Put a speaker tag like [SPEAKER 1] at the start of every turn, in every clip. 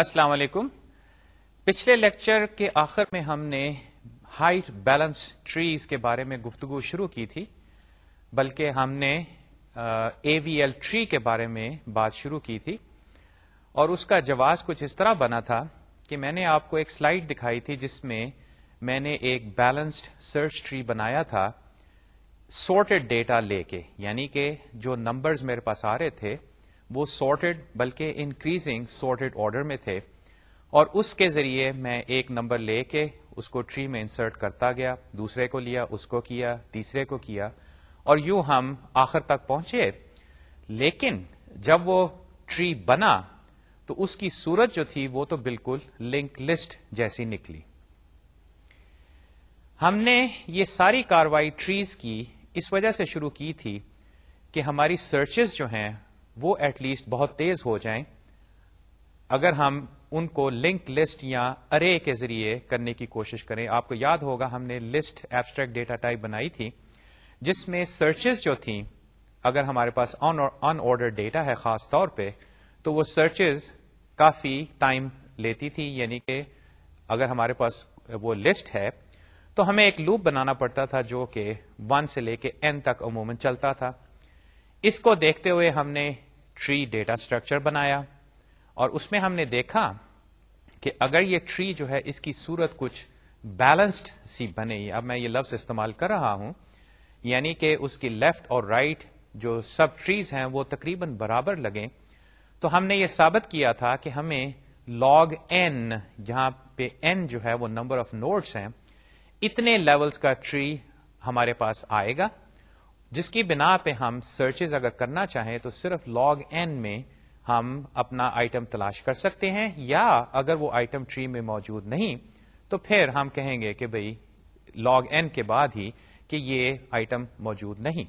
[SPEAKER 1] السلام علیکم۔ پچھلے لیکچر کے آخر میں ہم نے ہائٹ بیلنس ٹریز کے بارے میں گفتگو شروع کی تھی، بلکہ ہم نے اے وی ایل ٹری کے بارے میں بات شروع کی تھی۔ اور اس کا جواز کچھ اس طرح بنا تھا کہ میں نے آپ کو ایک سلائڈ دکھائی تھی جس میں میں نے ایک بیلنسڈ سرچ ٹری بنایا تھا، سورٹڈ ڈیٹا لے کے یعنی کہ جو نمبرز میرے پاس آ رہے تھے وہ سارٹیڈ بلکہ انکریزنگ سارٹیڈ آرڈر میں تھے۔ اور اس کے ذریعے میں ایک نمبر لے کے اس کو ٹری میں انسرٹ کرتا گیا، دوسرے کو لیا، اس کو کیا، تیسرے کو کیا، اور یوں ہم آخر تک پہنچے۔ لیکن جب وہ ٹری بنا، تو اس کی صورت جو تھی، وہ تو بالکل لنک لسٹ جیسی نکلی۔ ہم نے یہ ساری کاروائی ٹریز کی اس وجہ سے شروع کی تھی کہ ہماری سرچز جو ہیں وہ ایٹ لیسٹ بہت تیز ہو جائیں۔ اگر ہم ان کو لنک لسٹ یا ارے کے ذریعے کرنے کی کوشش کریں، آپ کو یاد ہوگا ہم نے لسٹ ایبسٹریکٹ ڈیٹا ٹائپ بنائی تھی، جس میں سرچز جو تھیں، اگر ہمارے پاس ان آرڈر ڈیٹا ہے خاص طور پہ، تو وہ سرچز کافی ٹائم لیتی تھی۔ یعنی کہ اگر ہمارے پاس وہ لسٹ ہے، تو ہمیں ایک لوپ بنانا پڑتا تھا جو کہ ون سے لے کے این تک عموماً چلتا تھا۔ اس کو دیکھتے ہوئے ہم نے ٹری ڈیٹا اسٹرکچر بنایا اور اس میں ہم نے دیکھا کہ اگر یہ ٹری جو ہے اس کی صورت کچھ بیلنسڈ سی بنے، اب میں یہ لفظ استعمال کر رہا ہوں یعنی کہ اس کی لیفٹ اور رائٹ right جو سب ٹریز ہیں وہ تقریباً برابر لگیں، تو ہم نے یہ ثابت کیا تھا کہ ہمیں لاگ این جہاں پہ این جو ہے وہ نمبر آف نوٹس ہیں، اتنے لیولز کا ٹری ہمارے پاس آئے گا۔ جس کی بنا پہ ہم سرچز اگر کرنا چاہیں تو صرف لاگ این میں ہم اپنا آئٹم تلاش کر سکتے ہیں یا اگر وہ آئٹم ٹری میں موجود نہیں، تو پھر ہم کہیں گے کہ بھئی لاگ این کے بعد ہی کہ یہ آئٹم موجود نہیں۔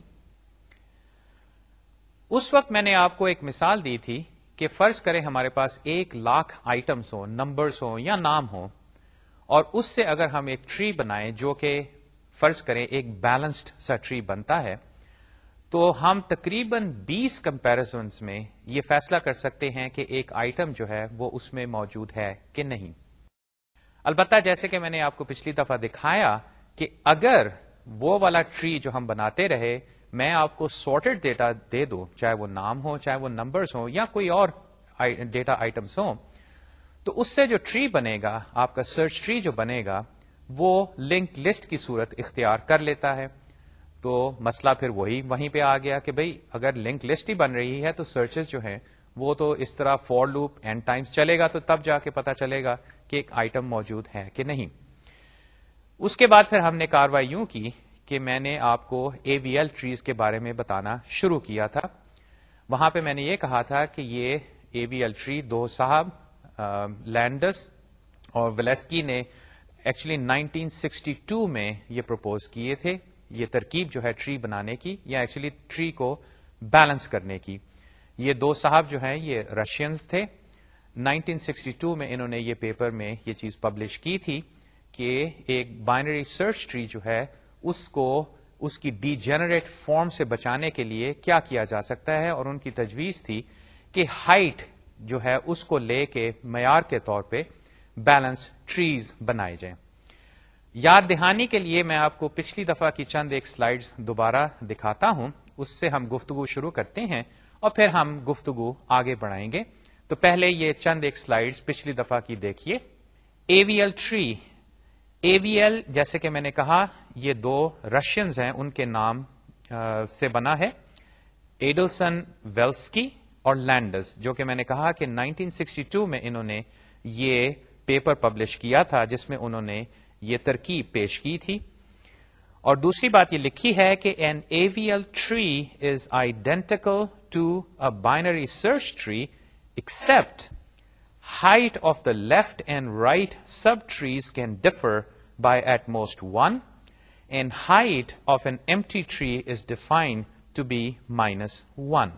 [SPEAKER 1] اس وقت میں نے آپ کو ایک مثال دی تھی کہ فرض کرے ہمارے پاس ایک لاکھ آئٹمس ہوں نمبرس ہوں یا نام ہوں، اور اس سے اگر ہم ایک ٹری بنائیں جو کہ فرض کریں ایک بیلنسڈ سا ٹری بنتا ہے تو ہم تقریباً بیس کمپیرزنس میں یہ فیصلہ کر سکتے ہیں کہ ایک آئٹم جو ہے وہ اس میں موجود ہے کہ نہیں۔ البتہ جیسے کہ میں نے آپ کو پچھلی دفعہ دکھایا کہ اگر وہ والا ٹری جو ہم بناتے رہے، میں آپ کو سارٹیڈ ڈیٹا دے دوں چاہے وہ نام ہو، چاہے وہ نمبرز ہوں یا کوئی اور ڈیٹا آئٹمس ہوں، تو اس سے جو ٹری بنے گا آپ کا سرچ ٹری جو بنے گا وہ لنک لسٹ کی صورت اختیار کر لیتا ہے۔ تو مسئلہ پھر وہی وہیں پہ آ گیا کہ بھئی اگر لنک لسٹ ہی بن رہی ہے تو سرچز جو ہیں وہ تو اس طرح فور لوپ اینڈ ٹائمز چلے گا تو تب جا کے پتا چلے گا کہ ایک آئٹم موجود ہے کہ نہیں۔ اس کے بعد پھر ہم نے کاروائی یوں کی کہ میں نے آپ کو اے وی ایل ٹریز کے بارے میں بتانا شروع کیا تھا۔ وہاں پہ میں نے یہ کہا تھا کہ یہ اے وی ایل ٹری دو صاحب لینڈس اور ولیسکی نے ایکچولی 1962 میں یہ پروپوز کیے تھے۔ یہ ترکیب جو ہے ٹری بنانے کی یا ایکچولی ٹری کو بیلنس کرنے کی۔ یہ دو صاحب جو ہیں، یہ رشینز تھے۔ 1962 میں انہوں نے یہ پیپر میں یہ چیز پبلش کی تھی کہ ایک بائنری سرچ ٹری جو ہے، اس کو، اس کی ڈی جنریٹ فارم سے بچانے کے لیے کیا کیا جا سکتا ہے؟ اور ان کی تجویز تھی کہ ہائٹ جو ہے، اس کو لے کے معیار کے طور پہ بیلنس ٹریز بنائے جائیں۔ یاد دہانی کے لیے میں آپ کو پچھلی دفعہ کی چند ایک سلائیڈ دوبارہ دکھاتا ہوں۔ اس سے ہم گفتگو شروع کرتے ہیں اور پھر ہم گفتگو آگے بڑھائیں گے۔ تو پہلے یہ چند ایک سلائیڈ پچھلی دفعہ کی دیکھیے۔ A V L tree A V L جیسے کہ میں نے کہا، یہ دو رشینز ہیں، ان کے نام سے بنا ہے۔ ایڈلسن ویلسکی اور لینڈس جو کہ میں نے کہا کہ 1962 میں انہوں نے یہ پیپر پبلش کیا تھا، جس میں انہوں نے یہ ترکیب پیش کی تھی۔ اور دوسری بات یہ لکھی ہے کہ an A V L tree is identical to a binary search tree except height of the left and right subtrees can differ by at most one and height of an empty tree is defined to be minus one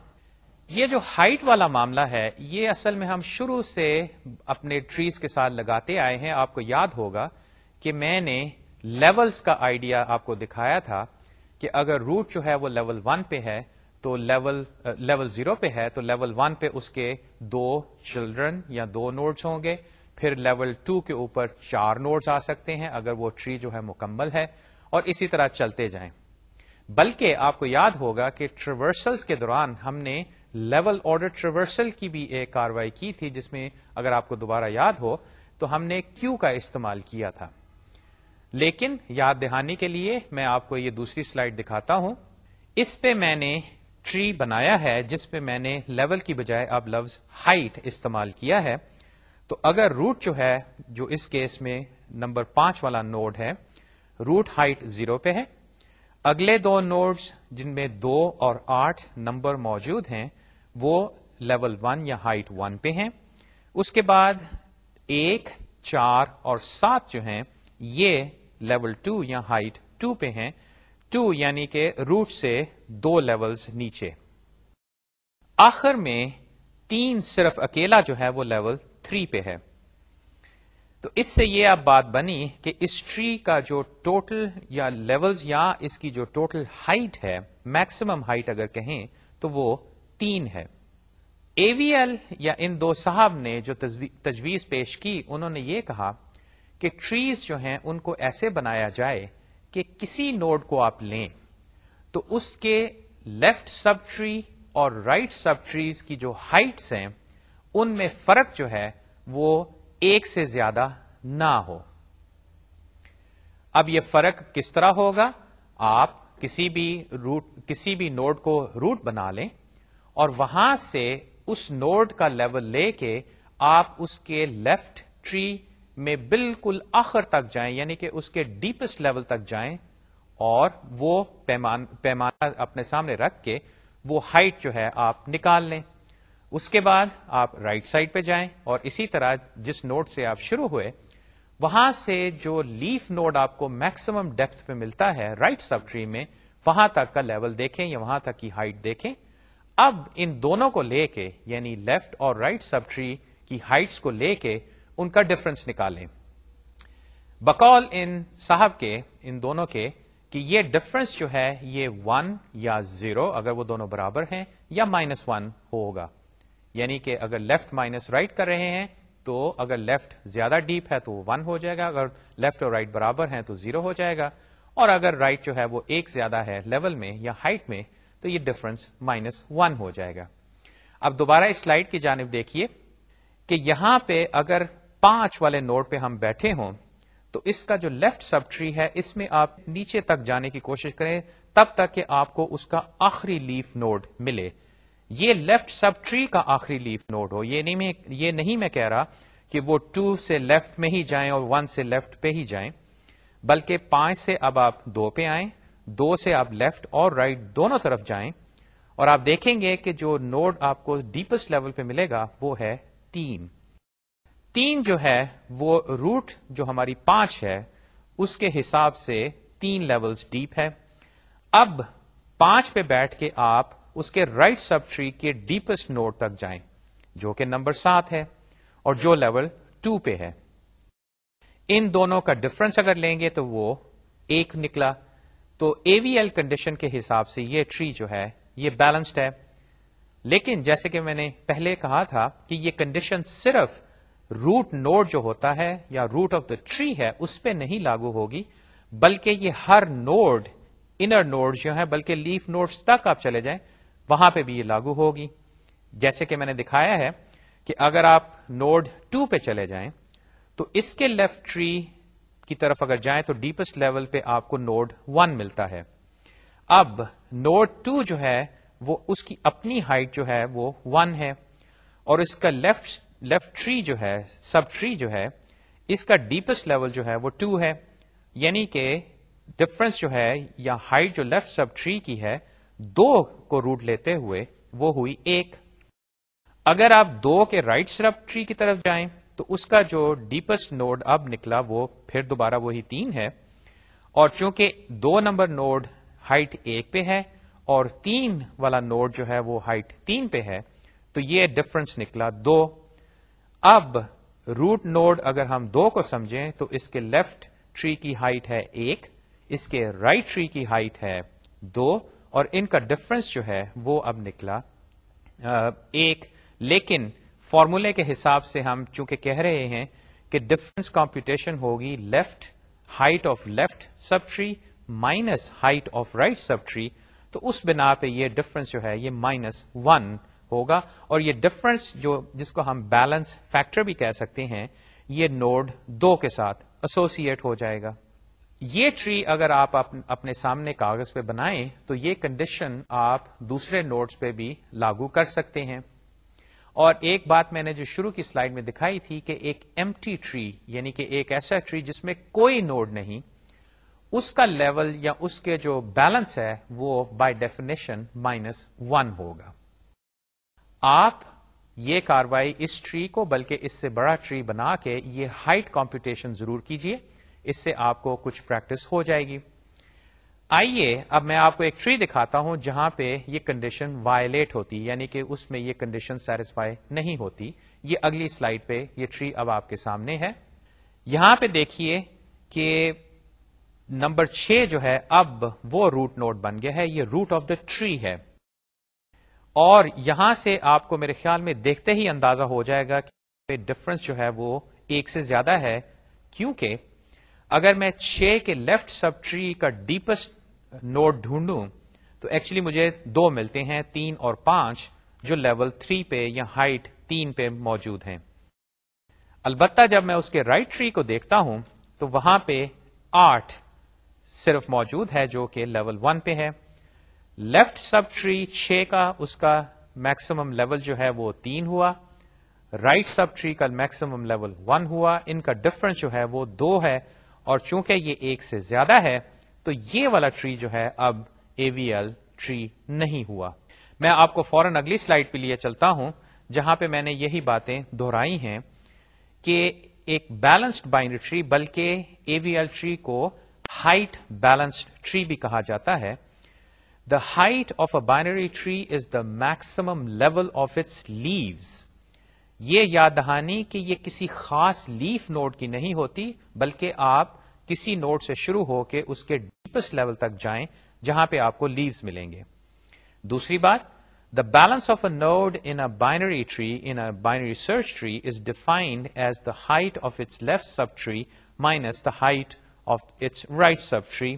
[SPEAKER 1] یہ جو height والا معاملہ ہے، یہ اصل میں ہم شروع سے اپنے ٹریز کے ساتھ لگاتے آئے ہیں، آپ کو یاد ہوگا۔ کہ میں نے لیولز کا آئیڈیا آپ کو دکھایا تھا کہ اگر روٹ جو ہے وہ لیول ون پہ ہے تو لیول لیول زیرو پہ ہے تو لیول ون پہ اس کے دو چلڈرن یا دو نوڈز ہوں گے، پھر لیول ٹو کے اوپر چار نوڈز آ سکتے ہیں اگر وہ ٹری جو ہے مکمل ہے، اور اسی طرح چلتے جائیں۔ بلکہ آپ کو یاد ہوگا کہ ٹریورسلس کے دوران ہم نے لیول آرڈر ٹریورسل کی بھی ایک کاروائی کی تھی، جس میں اگر آپ کو دوبارہ یاد ہو تو ہم نے کیو کا استعمال کیا تھا۔ لیکن یاد دہانی کے لیے میں آپ کو یہ دوسری سلائڈ دکھاتا ہوں۔ اس پہ میں نے ٹری بنایا ہے، جس پہ میں نے لیول کی بجائے اب لفظ ہائٹ استعمال کیا ہے۔ تو اگر روٹ جو ہے، جو اس کیس میں نمبر پانچ والا نوڈ ہے، روٹ ہائٹ زیرو پہ ہے۔ اگلے دو نوڈز جن میں دو اور آٹھ نمبر موجود ہیں، وہ لیول ون یا ہائٹ ون پہ ہیں۔ اس کے بعد ایک، چار اور سات جو ہیں، یہ لیول ٹو یا ہائٹ ٹو پہ ہیں۔ ٹو یعنی کہ روٹ سے دو لیولز نیچے۔ آخر میں تین صرف اکیلا جو ہے وہ لیول تھری پہ ہے۔ تو اس سے یہ اب بات بنی کہ اس ٹری کا جو ٹوٹل یا لیولز یا اس کی جو ٹوٹل ہائٹ ہے، میکسیمم ہائٹ اگر کہیں تو وہ تین ہے۔ اے وی ایل یا ان دو صاحب نے جو تجویز پیش کی، انہوں نے یہ کہا کہ ٹریز جو ہیں ان کو ایسے بنایا جائے کہ کسی نوڈ کو آپ لیں۔ تو اس کے لیفٹ سب ٹری اور رائٹ سب ٹریز کی جو ہائٹس ہیں، ان میں فرق جو ہے وہ ایک سے زیادہ نہ ہو۔ اب یہ فرق کس طرح ہوگا؟ آپ کسی بھی روٹ کسی بھی نوڈ کو روٹ بنا لیں اور وہاں سے اس نوڈ کا لیول لے کے آپ اس کے لیفٹ ٹری میں بالکل آخر تک جائیں یعنی کہ اس کے ڈیپسٹ لیول تک جائیں، اور وہ پیمانہ اپنے سامنے رکھ کے وہ ہائٹ جو ہے آپ نکال لیں۔ اس کے بعد آپ رائٹ right سائڈ پہ جائیں، اور اسی طرح جس نوٹ سے آپ شروع ہوئے، وہاں سے جو لیف نوڈ آپ کو میکسیمم ڈیپتھ پہ ملتا ہے رائٹ سب ٹری میں، وہاں تک کا لیول دیکھیں یا وہاں تک کی ہائٹ دیکھیں۔ اب ان دونوں کو لے کے یعنی لیفٹ اور رائٹ سب ٹری کی ہائٹس کو لے کے ان کا ڈفرنس نکالیں۔ بقول ان صاحب کے، ان دونوں کے، کہ یہ ڈفرنس جو ہے، یہ ون یا زیرو اگر وہ دونوں برابر ہیں، یا مائنس ون ہوگا۔ یعنی کہ اگر لیفٹ مائنس رائٹ کر رہے ہیں، تو اگر لیفٹ زیادہ ڈیپ ہے، تو وہ ون ہو جائے گا۔ اگر لیفٹ اور رائٹ right برابر ہیں، تو زیرو ہو جائے گا۔ اور اگر رائٹ right جو ہے، وہ ایک زیادہ ہے لیول میں یا ہائٹ میں، تو یہ ڈفرنس مائنس ون ہو جائے گا۔ اب دوبارہ اس سلائڈ کی جانب دیکھیے کہ یہاں پہ اگر پانچ والے نوٹ پہ ہم بیٹھے ہوں، تو اس کا جو لیفٹ سب ٹری ہے، اس میں آپ نیچے تک جانے کی کوشش کریں، تب تک کہ آپ کو اس کا آخری لیف نوڈ ملے۔ یہ لیفٹ سب ٹری کا آخری لیف نوڈ ہو، یہ نہیں میں، یہ نہیں میں کہہ رہا کہ وہ ٹو سے لیفٹ میں ہی جائیں اور ون سے لیفٹ پہ ہی جائیں، بلکہ پانچ سے اب آپ دو پہ آئیں، دو سے آپ لیفٹ اور رائٹ right دونوں طرف جائیں۔ اور آپ دیکھیں گے کہ جو نوڈ آپ کو ڈیپسٹ لیول پہ ملے گا، وہ ہے تین۔ تین جو ہے، وہ روٹ جو ہماری پانچ ہے، اس کے حساب سے تین لیولز ڈیپ ہے۔ اب پانچ پہ بیٹھ کے آپ اس کے رائٹ سب ٹری کے ڈیپسٹ نوڈ تک جائیں، جو کہ نمبر سات ہے، اور جو لیول ٹو پہ ہے۔ ان دونوں کا ڈفرنس اگر لیں گے تو وہ ایک نکلا۔ تو اے وی ایل کنڈیشن کے حساب سے یہ ٹری جو ہے، یہ بیلنسڈ ہے۔ لیکن جیسے کہ میں نے پہلے کہا تھا کہ یہ کنڈیشن صرف روٹ نوڈ جو ہوتا ہے یا روٹ آف دا ٹری ہے، اس پہ نہیں لاگو ہوگی، بلکہ یہ ہر نوڈ انر نوڈ جو ہے بلکہ لیف نوڈز تک آپ چلے جائیں، وہاں پہ بھی یہ لاگو ہوگی۔ جیسے کہ میں نے دکھایا ہے کہ اگر آپ نوڈ ٹو پہ چلے جائیں، تو اس کے لیفٹ ٹری کی طرف اگر جائیں، تو ڈیپسٹ لیول پہ آپ کو نوڈ ون ملتا ہے۔ اب نوڈ ٹو جو ہے، وہ اس کی اپنی ہائٹ جو ہے، وہ ون ہے، اور اس کا لیفٹ لیفٹ ٹری جو ہے سب ٹری جو ہے، اس کا ڈیپسٹ لیول جو ہے وہ ٹو ہے. یعنی کہ ڈفرنس جو ہے یا ہائٹ جو لیفٹ سب ٹری کی ہے، دو کو روٹ لیتے ہوئے وہ ہوئی ایک. اگر آپ دو کے رائٹ سرپ ٹری کی طرف جائیں، تو اس کا جو ڈیپسٹ نوڈ اب نکلا وہ پھر دوبارہ وہی تین ہے. اور چونکہ دو نمبر نوڈ ہائٹ ایک پہ ہے اور تین والا نوڈ جو ہے وہ ہائٹ تین پہ ہے، تو یہ ڈفرنس نکلا دو. اب روٹ نوڈ اگر ہم دو کو سمجھیں تو اس کے لیفٹ ٹری کی ہائٹ ہے ایک، اس کے رائٹ right ٹری کی ہائٹ ہے دو، اور ان کا ڈفرنس جو ہے وہ اب نکلا ایک۔ لیکن فارمولے کے حساب سے ہم چونکہ کہہ رہے ہیں کہ ڈفرنس کمپیوٹیشن ہوگی left height of left subtree minus height of right subtree تو اس بنا پہ یہ ڈفرنس جو ہے یہ مائنس ون ہوگا اور یہ ڈفرنس جو جس کو ہم بیلنس فیکٹر بھی کہہ سکتے ہیں، یہ نوڈ دو کے ساتھ ایسوسیٹ ہو جائے گا۔ یہ ٹری اگر آپ اپنے سامنے کاغذ پہ بنائیں، تو یہ کنڈیشن آپ دوسرے نوٹس پہ بھی لاگو کر سکتے ہیں۔ اور ایک بات میں نے جو شروع کی سلائیڈ میں دکھائی تھی کہ ایک ایم ٹی ٹری یعنی کہ ایک ایسا ٹری جس میں کوئی نوڈ نہیں، اس کا لیول یا اس کے جو بیلنس ہے، وہ بائی ڈیفینیشن مائنس ون ہوگا۔ آپ یہ کاروائی اس ٹری کو، بلکہ اس سے بڑا ٹری بنا کے یہ ہائٹ کمپٹیشن ضرور کیجیے اس سے آپ کو کچھ پریکٹس ہو جائے گی۔ آئیے، اب میں آپ کو ایک ٹری دکھاتا ہوں جہاں پہ یہ کنڈیشن وائلیٹ ہوتی یعنی کہ اس میں یہ کنڈیشن سیٹسفائی نہیں ہوتی۔ یہ اگلی سلائڈ پہ یہ ٹری اب آپ کے سامنے ہے۔ یہاں پہ دیکھیے کہ نمبر چھ جو ہے، اب وہ روٹ نوٹ بن گیا ہے، یہ روٹ آف دا ٹری ہے۔ اور یہاں سے آپ کو میرے خیال میں دیکھتے ہی اندازہ ہو جائے گا کہ ڈفرنس جو ہے وہ ایک سے زیادہ ہے، کیونکہ اگر میں چھ کے لیفٹ سب ٹری کا ڈیپسٹ نوٹ ڈھونڈوں، تو ایکچولی مجھے دو ملتے ہیں، تین اور پانچ، جو لیول تھری پہ یا ہائٹ تین پہ موجود ہیں۔ البتہ جب میں اس کے رائٹ right ٹری کو دیکھتا ہوں، تو وہاں پہ آٹھ صرف موجود ہے، جو کہ لیول ون پہ ہے۔ لیفٹ سب ٹری چھ کا، اس کا میکسیمم لیول جو ہے وہ تین ہوا۔ رائٹ سب ٹری کا میکسیمم لیول ون ہوا۔ ان کا ڈفرنس جو ہے وہ دو ہے۔ اور چونکہ یہ ایک سے زیادہ ہے، تو یہ والا ٹری جو ہے اب اے وی ایل ٹری نہیں ہوا۔ میں آپ کو فوراً اگلی سلائڈ پہ لیے چلتا ہوں، جہاں پہ میں نے یہی باتیں دہرائی ہیں کہ ایک بیلنسڈ بائنری ٹری بلکہ اے وی ایل ٹری کو ہائٹ بیلنسڈ ٹری بھی کہا جاتا ہے۔ The height of a binary tree is the maximum level of its leaves یہ یاد دہانی کہ یہ کسی خاص لیف نوڈ کی نہیں ہوتی، بلکہ آپ کسی نوڈ سے شروع ہو کے اس کے ڈیپسٹ لیول تک جائیں، جہاں پہ آپ کو لیوز ملیں گے۔ دوسری بات the balance of a node in binary tree in binary search tree is defined as the height of its left subtree minus the height of its right subtree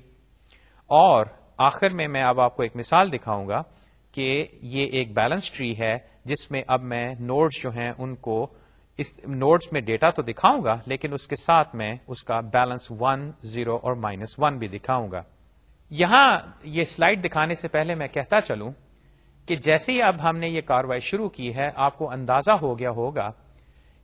[SPEAKER 1] اور آخر میں میں اب آپ کو ایک مثال دکھاؤں گا کہ یہ ایک بیلنس ٹری ہے جس میں اب میں نوٹس جو ہیں ان کو اس نوٹس میں ڈیٹا تو دکھاؤں گا، لیکن اس کے ساتھ میں اس کا بیلنس ون، زیرو اور مائنس ون بھی دکھاؤں گا۔ یہاں یہ سلائڈ دکھانے سے پہلے میں کہتا چلوں کہ جیسے ہی اب ہم نے یہ کاروائی شروع کی ہے، آپ کو اندازہ ہو گیا ہوگا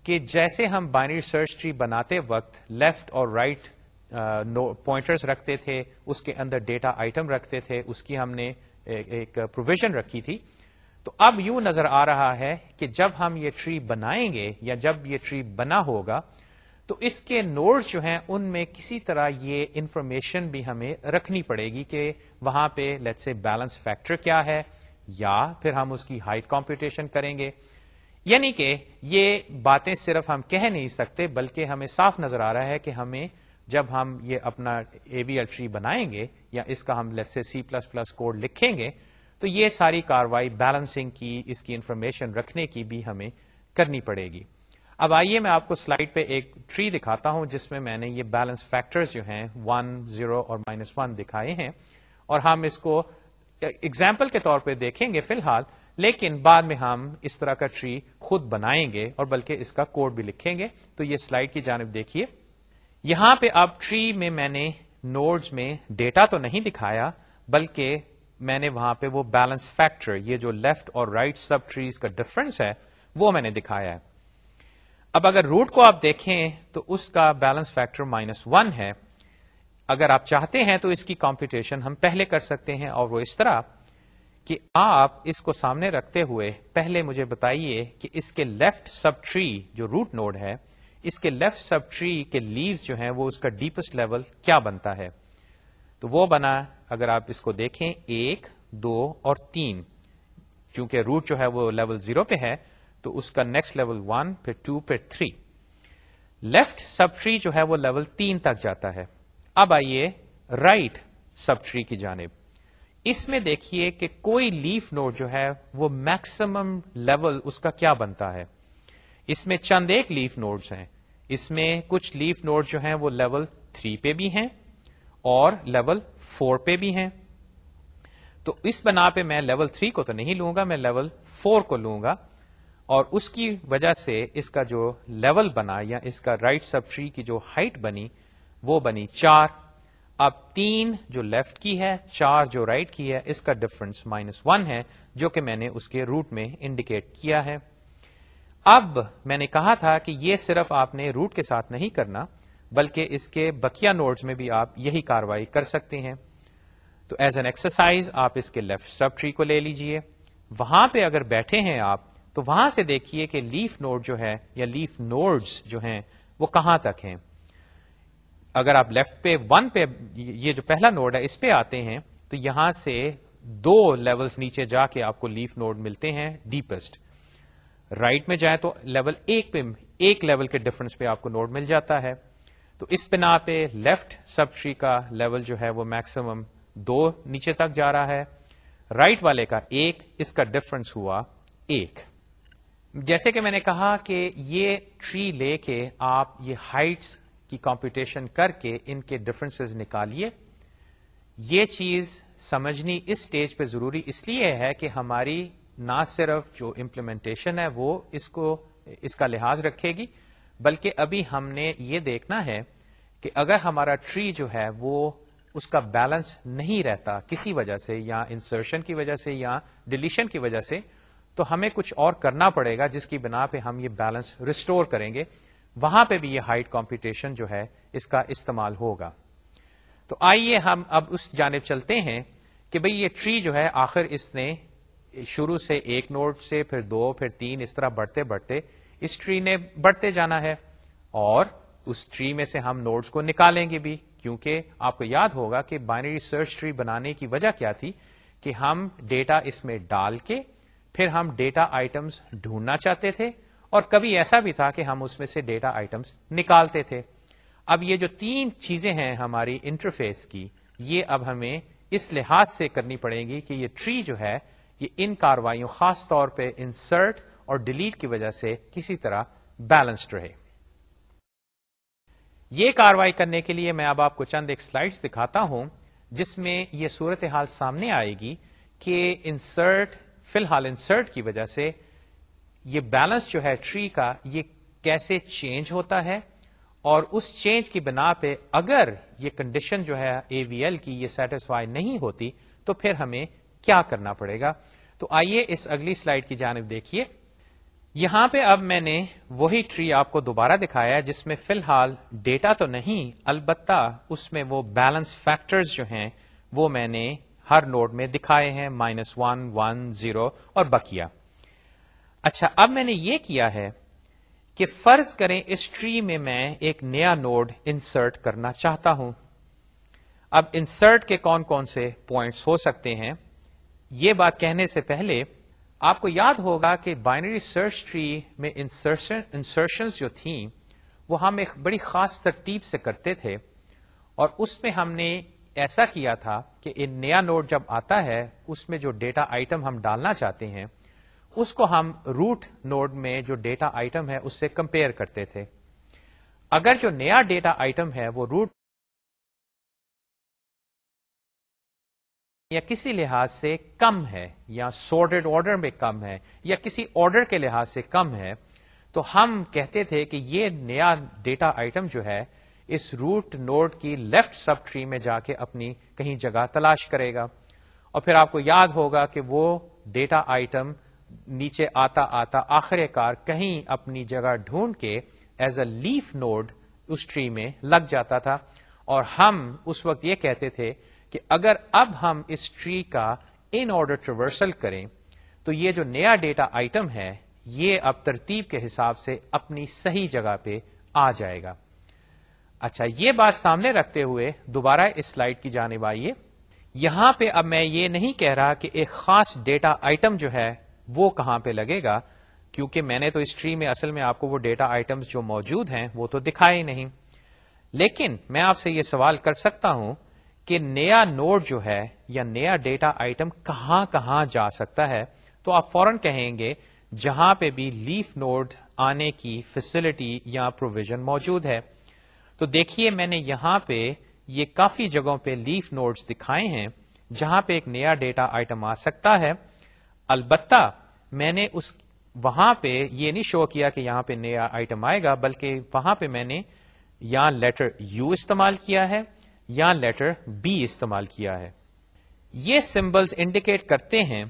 [SPEAKER 1] کہ جیسے ہم بائنری سرچ ٹری بناتے وقت لیفٹ اور رائٹ right پوائنٹرز رکھتے تھے، اس کے اندر ڈیٹا آئٹم رکھتے تھے، اس کی ہم نے ایک پروویژن رکھی تھی۔ تو اب یوں نظر آ رہا ہے کہ جب ہم یہ ٹری بنائیں گے یا جب یہ ٹری بنا ہوگا، تو اس کے نوڈز جو ہیں، ان میں کسی طرح یہ انفارمیشن بھی ہمیں رکھنی پڑے گی کہ وہاں پہ لیٹ سے بیلنس فیکٹر کیا ہے، یا پھر ہم اس کی ہائٹ کمپیوٹیشن کریں گے۔ یعنی کہ یہ باتیں صرف ہم کہہ نہیں سکتے، بلکہ ہمیں صاف نظر آ رہا ہے کہ ہمیں جب ہم یہ اپنا اے بی ایل ٹری بنائیں گے یا اس کا ہم لیٹ سے سی پلس پلس کوڈ لکھیں گے، تو یہ ساری کاروائی بیلنسنگ کی، اس کی انفارمیشن رکھنے کی بھی ہمیں کرنی پڑے گی۔ اب آئیے میں آپ کو سلائڈ پہ ایک ٹری دکھاتا ہوں، جس میں میں نے یہ بیلنس فیکٹر جو ہیں ون زیرو اور مائنس ون دکھائے ہیں۔ اور ہم اس کو ایگزامپل کے طور پہ دیکھیں گے فی الحال، لیکن بعد میں ہم اس طرح کا ٹری خود بنائیں گے اور بلکہ اس کا کوڈ بھی لکھیں گے۔ تو یہ سلائڈ کی جانب دیکھیے۔ یہاں پہ اب ٹری میں میں نے نوڈز میں ڈیٹا تو نہیں دکھایا، بلکہ میں نے وہاں پہ وہ بیلنس فیکٹر یہ جو لیفٹ اور رائٹ سب ٹریز کا ڈفرنس ہے، وہ میں نے دکھایا ہے۔ اب اگر روٹ کو آپ دیکھیں تو اس کا بیلنس فیکٹر مائنس ون ہے۔ اگر آپ چاہتے ہیں تو اس کی کمپٹیشن ہم پہلے کر سکتے ہیں اور وہ اس طرح کہ آپ اس کو سامنے رکھتے ہوئے پہلے مجھے بتائیے کہ اس کے لیفٹ سب ٹری جو روٹ نوڈ ہے اس کے لیفٹ سب ٹری کے لیوز جو ہیں، وہ اس کا ڈیپسٹ لیول کیا بنتا ہے؟ تو وہ بنا اگر آپ اس کو دیکھیں، ایک، دو اور تین۔ چونکہ روٹ جو ہے وہ لیول زیرو پہ ہے، تو اس کا نیکسٹ لیول ون پھر ٹو پھر تھری لیفٹ سب ٹری جو ہے وہ لیول تین تک جاتا ہے۔ اب آئیے رائٹ سب ٹری کی جانب۔ اس میں دیکھیے کہ کوئی لیف نوڈ جو ہے وہ میکسیمم لیول اس کا کیا بنتا ہے؟ اس میں چند ایک لیف نوڈز ہیں۔ اس میں کچھ لیف نوڈ جو ہیں وہ لیول 3 پہ بھی ہیں اور لیول 4 پہ بھی ہیں۔ تو اس بنا پہ میں لیول 3 کو تو نہیں لوں گا، میں لیول 4 کو لوں گا۔ اور اس کی وجہ سے اس کا جو لیول بنا یا اس کا رائٹ سب ٹری کی جو ہائٹ بنی، وہ بنی چار۔ اب تین جو لیفٹ کی ہے، چار جو رائٹ right کی ہے، اس کا ڈفرنس مائنس ون ہے، جو کہ میں نے اس کے روٹ میں انڈیکیٹ کیا ہے۔ اب میں نے کہا تھا کہ یہ صرف آپ نے روٹ کے ساتھ نہیں کرنا، بلکہ اس کے بکیا نوٹس میں بھی آپ یہی کاروائی کر سکتے ہیں۔ تو ایز این ایکسرسائز آپ اس کے لیفٹ سب ٹری کو لے لیجیے۔ وہاں پہ اگر بیٹھے ہیں آپ، تو وہاں سے دیکھیے کہ لیف نوڈ جو ہے یا لیف نوڈز جو ہیں، وہ کہاں تک ہیں۔ اگر آپ لیفٹ پہ ون پہ، یہ جو پہلا نوڈ ہے، اس پہ آتے ہیں، تو یہاں سے دو لیولز نیچے جا کے آپ کو لیف نوڈ ملتے ہیں ڈیپسٹ رائٹ میں جائیں تو لیول ایک پہ، ایک لیول کے ڈفرنس پہ آپ کو نوڈ مل جاتا ہے۔ تو اس بنا پہ لیفٹ سب ٹری کا لیول جو ہے وہ میکسیمم دو نیچے تک جا رہا ہے۔ رائٹ right والے کا ایک، اس کا ڈفرنس ہوا ایک۔ جیسے کہ میں نے کہا کہ یہ ٹری لے کے آپ یہ ہائٹس کی کمپٹیشن کر کے ان کے ڈفرنسز نکالیے۔ یہ چیز سمجھنی اس اسٹیج پہ ضروری اس لیے ہے کہ ہماری نہ صرف جو امپلیمنٹیشن ہے وہ اس کو، اس کا لحاظ رکھے گی، بلکہ ابھی ہم نے یہ دیکھنا ہے کہ اگر ہمارا ٹری جو ہے وہ اس کا بیلنس نہیں رہتا کسی وجہ سے، یا انسرشن کی وجہ سے، یا ڈلیشن کی وجہ سے، تو ہمیں کچھ اور کرنا پڑے گا جس کی بنا پہ ہم یہ بیلنس ریسٹور کریں گے۔ وہاں پہ بھی یہ ہائٹ کمپٹیشن جو ہے اس کا استعمال ہوگا۔ تو آئیے ہم اب اس جانب چلتے ہیں کہ بھئی یہ ٹری جو ہے آخر اس نے شروع سے ایک نوٹ سے، پھر دو، پھر تین، اس طرح بڑھتے بڑھتے اس ٹری نے بڑھتے جانا ہے۔ اور اس ٹری میں سے ہم نوٹس کو نکالیں گے بھی، کیونکہ آپ کو یاد ہوگا کہ بائنری سرچ ٹری بنانے کی وجہ کیا تھی؟ کہ ہم ڈیٹا اس میں ڈال کے پھر ہم ڈیٹا آئٹمس ڈھونڈنا چاہتے تھے۔ اور کبھی ایسا بھی تھا کہ ہم اس میں سے ڈیٹا آئٹمس نکالتے تھے۔ اب یہ جو تین چیزیں ہیں ہماری انٹرفیس کی، یہ اب ہمیں اس لحاظ سے کرنی پڑے گی کہ یہ ٹری جو ہے یہ ان کاروائیوں، خاص طور پہ انسرٹ اور ڈیلیٹ کی وجہ سے کسی طرح بیلنسڈ رہے۔ یہ کاروائی کرنے کے لیے میں اب آپ کو چند ایک سلائڈز دکھاتا ہوں، جس میں یہ صورتحال سامنے آئے گی کہ انسرٹ فی الحال انسرٹ کی وجہ سے یہ بیلنس جو ہے ٹری کا، یہ کیسے چینج ہوتا ہے؟ اور اس چینج کی بنا پہ اگر یہ کنڈیشن جو ہے اے وی ایل کی یہ سیٹسفائی نہیں ہوتی، تو پھر ہمیں کیا کرنا پڑے گا؟ تو آئیے اس اگلی سلائڈ کی جانب دیکھیے۔ یہاں پہ اب میں نے وہی ٹری آپ کو دوبارہ دکھایا جس میں فی الحال ڈیٹا تو نہیں، البتہ اس میں وہ بیلنس فیکٹرز جو ہیں، وہ میں نے ہر نوڈ میں دکھائے ہیں مائنس ون ون زیرو اور بکیا اچھا اب میں نے یہ کیا ہے کہ فرض کریں اس ٹری میں میں ایک نیا نوڈ انسرٹ کرنا چاہتا ہوں۔ اب انسرٹ کے کون کون سے پوائنٹس ہو سکتے ہیں؟ یہ بات کہنے سے پہلے آپ کو یاد ہوگا کہ بائنری سرچ ٹری میں انسرشن جو تھیں، وہ ہم ایک بڑی خاص ترتیب سے کرتے تھے اور اس میں ہم نے ایسا کیا تھا کہ ان نیا نوٹ جب آتا ہے، اس میں جو ڈیٹا آئٹم ہم ڈالنا چاہتے ہیں، اس کو ہم روٹ نوڈ میں جو ڈیٹا آئٹم ہے، اس سے کمپیئر کرتے تھے۔ اگر جو نیا ڈیٹا آئٹم ہے، وہ روٹ یا کسی لحاظ سے کم ہے، یا سورڈیڈ آرڈر میں کم ہے، یا کسی آرڈر کے لحاظ سے کم ہے، تو ہم کہتے تھے کہ یہ نیا ڈیٹا آئٹم جو ہے، اس روٹ نوڈ کی لیفٹ سب ٹری میں جا کے اپنی کہیں جگہ تلاش کرے گا۔ اور پھر آپ کو یاد ہوگا کہ وہ ڈیٹا آئٹم نیچے آتا آتا آخر کار کہیں اپنی جگہ ڈھونڈ کے ایز اے لیف نوڈ اس ٹری میں لگ جاتا تھا۔ اور ہم اس وقت یہ کہتے تھے کہ اگر اب ہم اس ٹری کا ان آرڈر ٹریورسل کریں، تو یہ جو نیا ڈیٹا آئٹم ہے، یہ اب ترتیب کے حساب سے اپنی صحیح جگہ پہ آ جائے گا۔ اچھا یہ بات سامنے رکھتے ہوئے دوبارہ اس سلائڈ کی جانب آئیے۔ یہاں پہ اب میں یہ نہیں کہہ رہا کہ ایک خاص ڈیٹا آئٹم جو ہے، وہ کہاں پہ لگے گا، کیونکہ میں نے تو اس ٹری میں اصل میں آپ کو وہ ڈیٹا آئٹمس جو موجود ہیں، وہ تو دکھائے نہیں۔ لیکن میں آپ سے یہ سوال کر سکتا ہوں کہ نیا نوڈ جو ہے یا نیا ڈیٹا آئٹم کہاں کہاں جا سکتا ہے، تو آپ فوراً کہیں گے جہاں پہ بھی لیف نوڈ آنے کی فیسلٹی یا پروویژن موجود ہے۔ تو دیکھیے میں نے یہاں پہ یہ کافی جگہوں پہ لیف نوڈز دکھائے ہیں جہاں پہ ایک نیا ڈیٹا آئٹم آ سکتا ہے۔ البتہ میں نے اس وہاں پہ یہ نہیں شو کیا کہ یہاں پہ نیا آئٹم آئے گا، بلکہ وہاں پہ میں نے یا لیٹر یو استعمال کیا ہے۔ یا لیٹر بی استعمال کیا ہے۔ یہ سمبلز انڈیکیٹ کرتے ہیں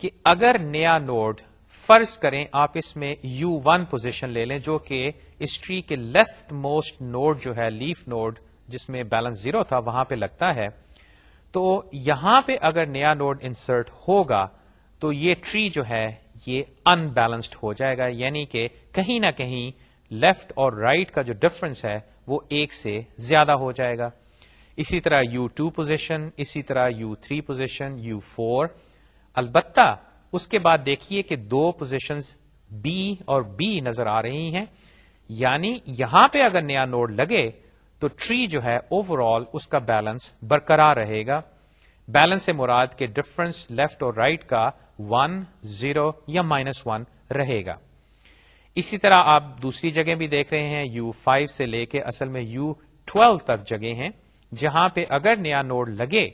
[SPEAKER 1] کہ اگر نیا نوڈ فرض کریں آپ اس میں یو ون پوزیشن لے لیں جو کہ اس ٹری کے لیفٹ موسٹ نوڈ جو ہے لیف نوڈ جس میں بیلنس زیرو تھا وہاں پہ لگتا ہے، تو یہاں پہ اگر نیا نوڈ انسرٹ ہوگا تو یہ ٹری جو ہے یہ ان بیلنسڈ ہو جائے گا یعنی کہ کہیں نہ کہیں لیفٹ اور رائٹ right کا جو ڈفرنس ہے وہ ایک سے زیادہ ہو جائے گا۔ اسی طرح یو ٹو پوزیشن اسی طرح U three position U four البتہ اس کے بعد دیکھیے کہ دو پوزیشنز بی اور بی نظر آ رہی ہیں۔ یعنی یہاں پہ اگر نیا نوڈ لگے تو ٹری جو ہے اوور آل اس کا بیلنس برقرار رہے گا۔ بیلنس سے مراد کے ڈفرنس لیفٹ اور رائٹ right کا ون زیرو یا مائنس ون رہے گا۔ اسی طرح آپ دوسری جگہ بھی دیکھ رہے ہیں یو فائیو سے لے کے اصل میں یو ٹویلو تک جگہ ہیں۔ جہاں پہ اگر نیا نوڈ لگے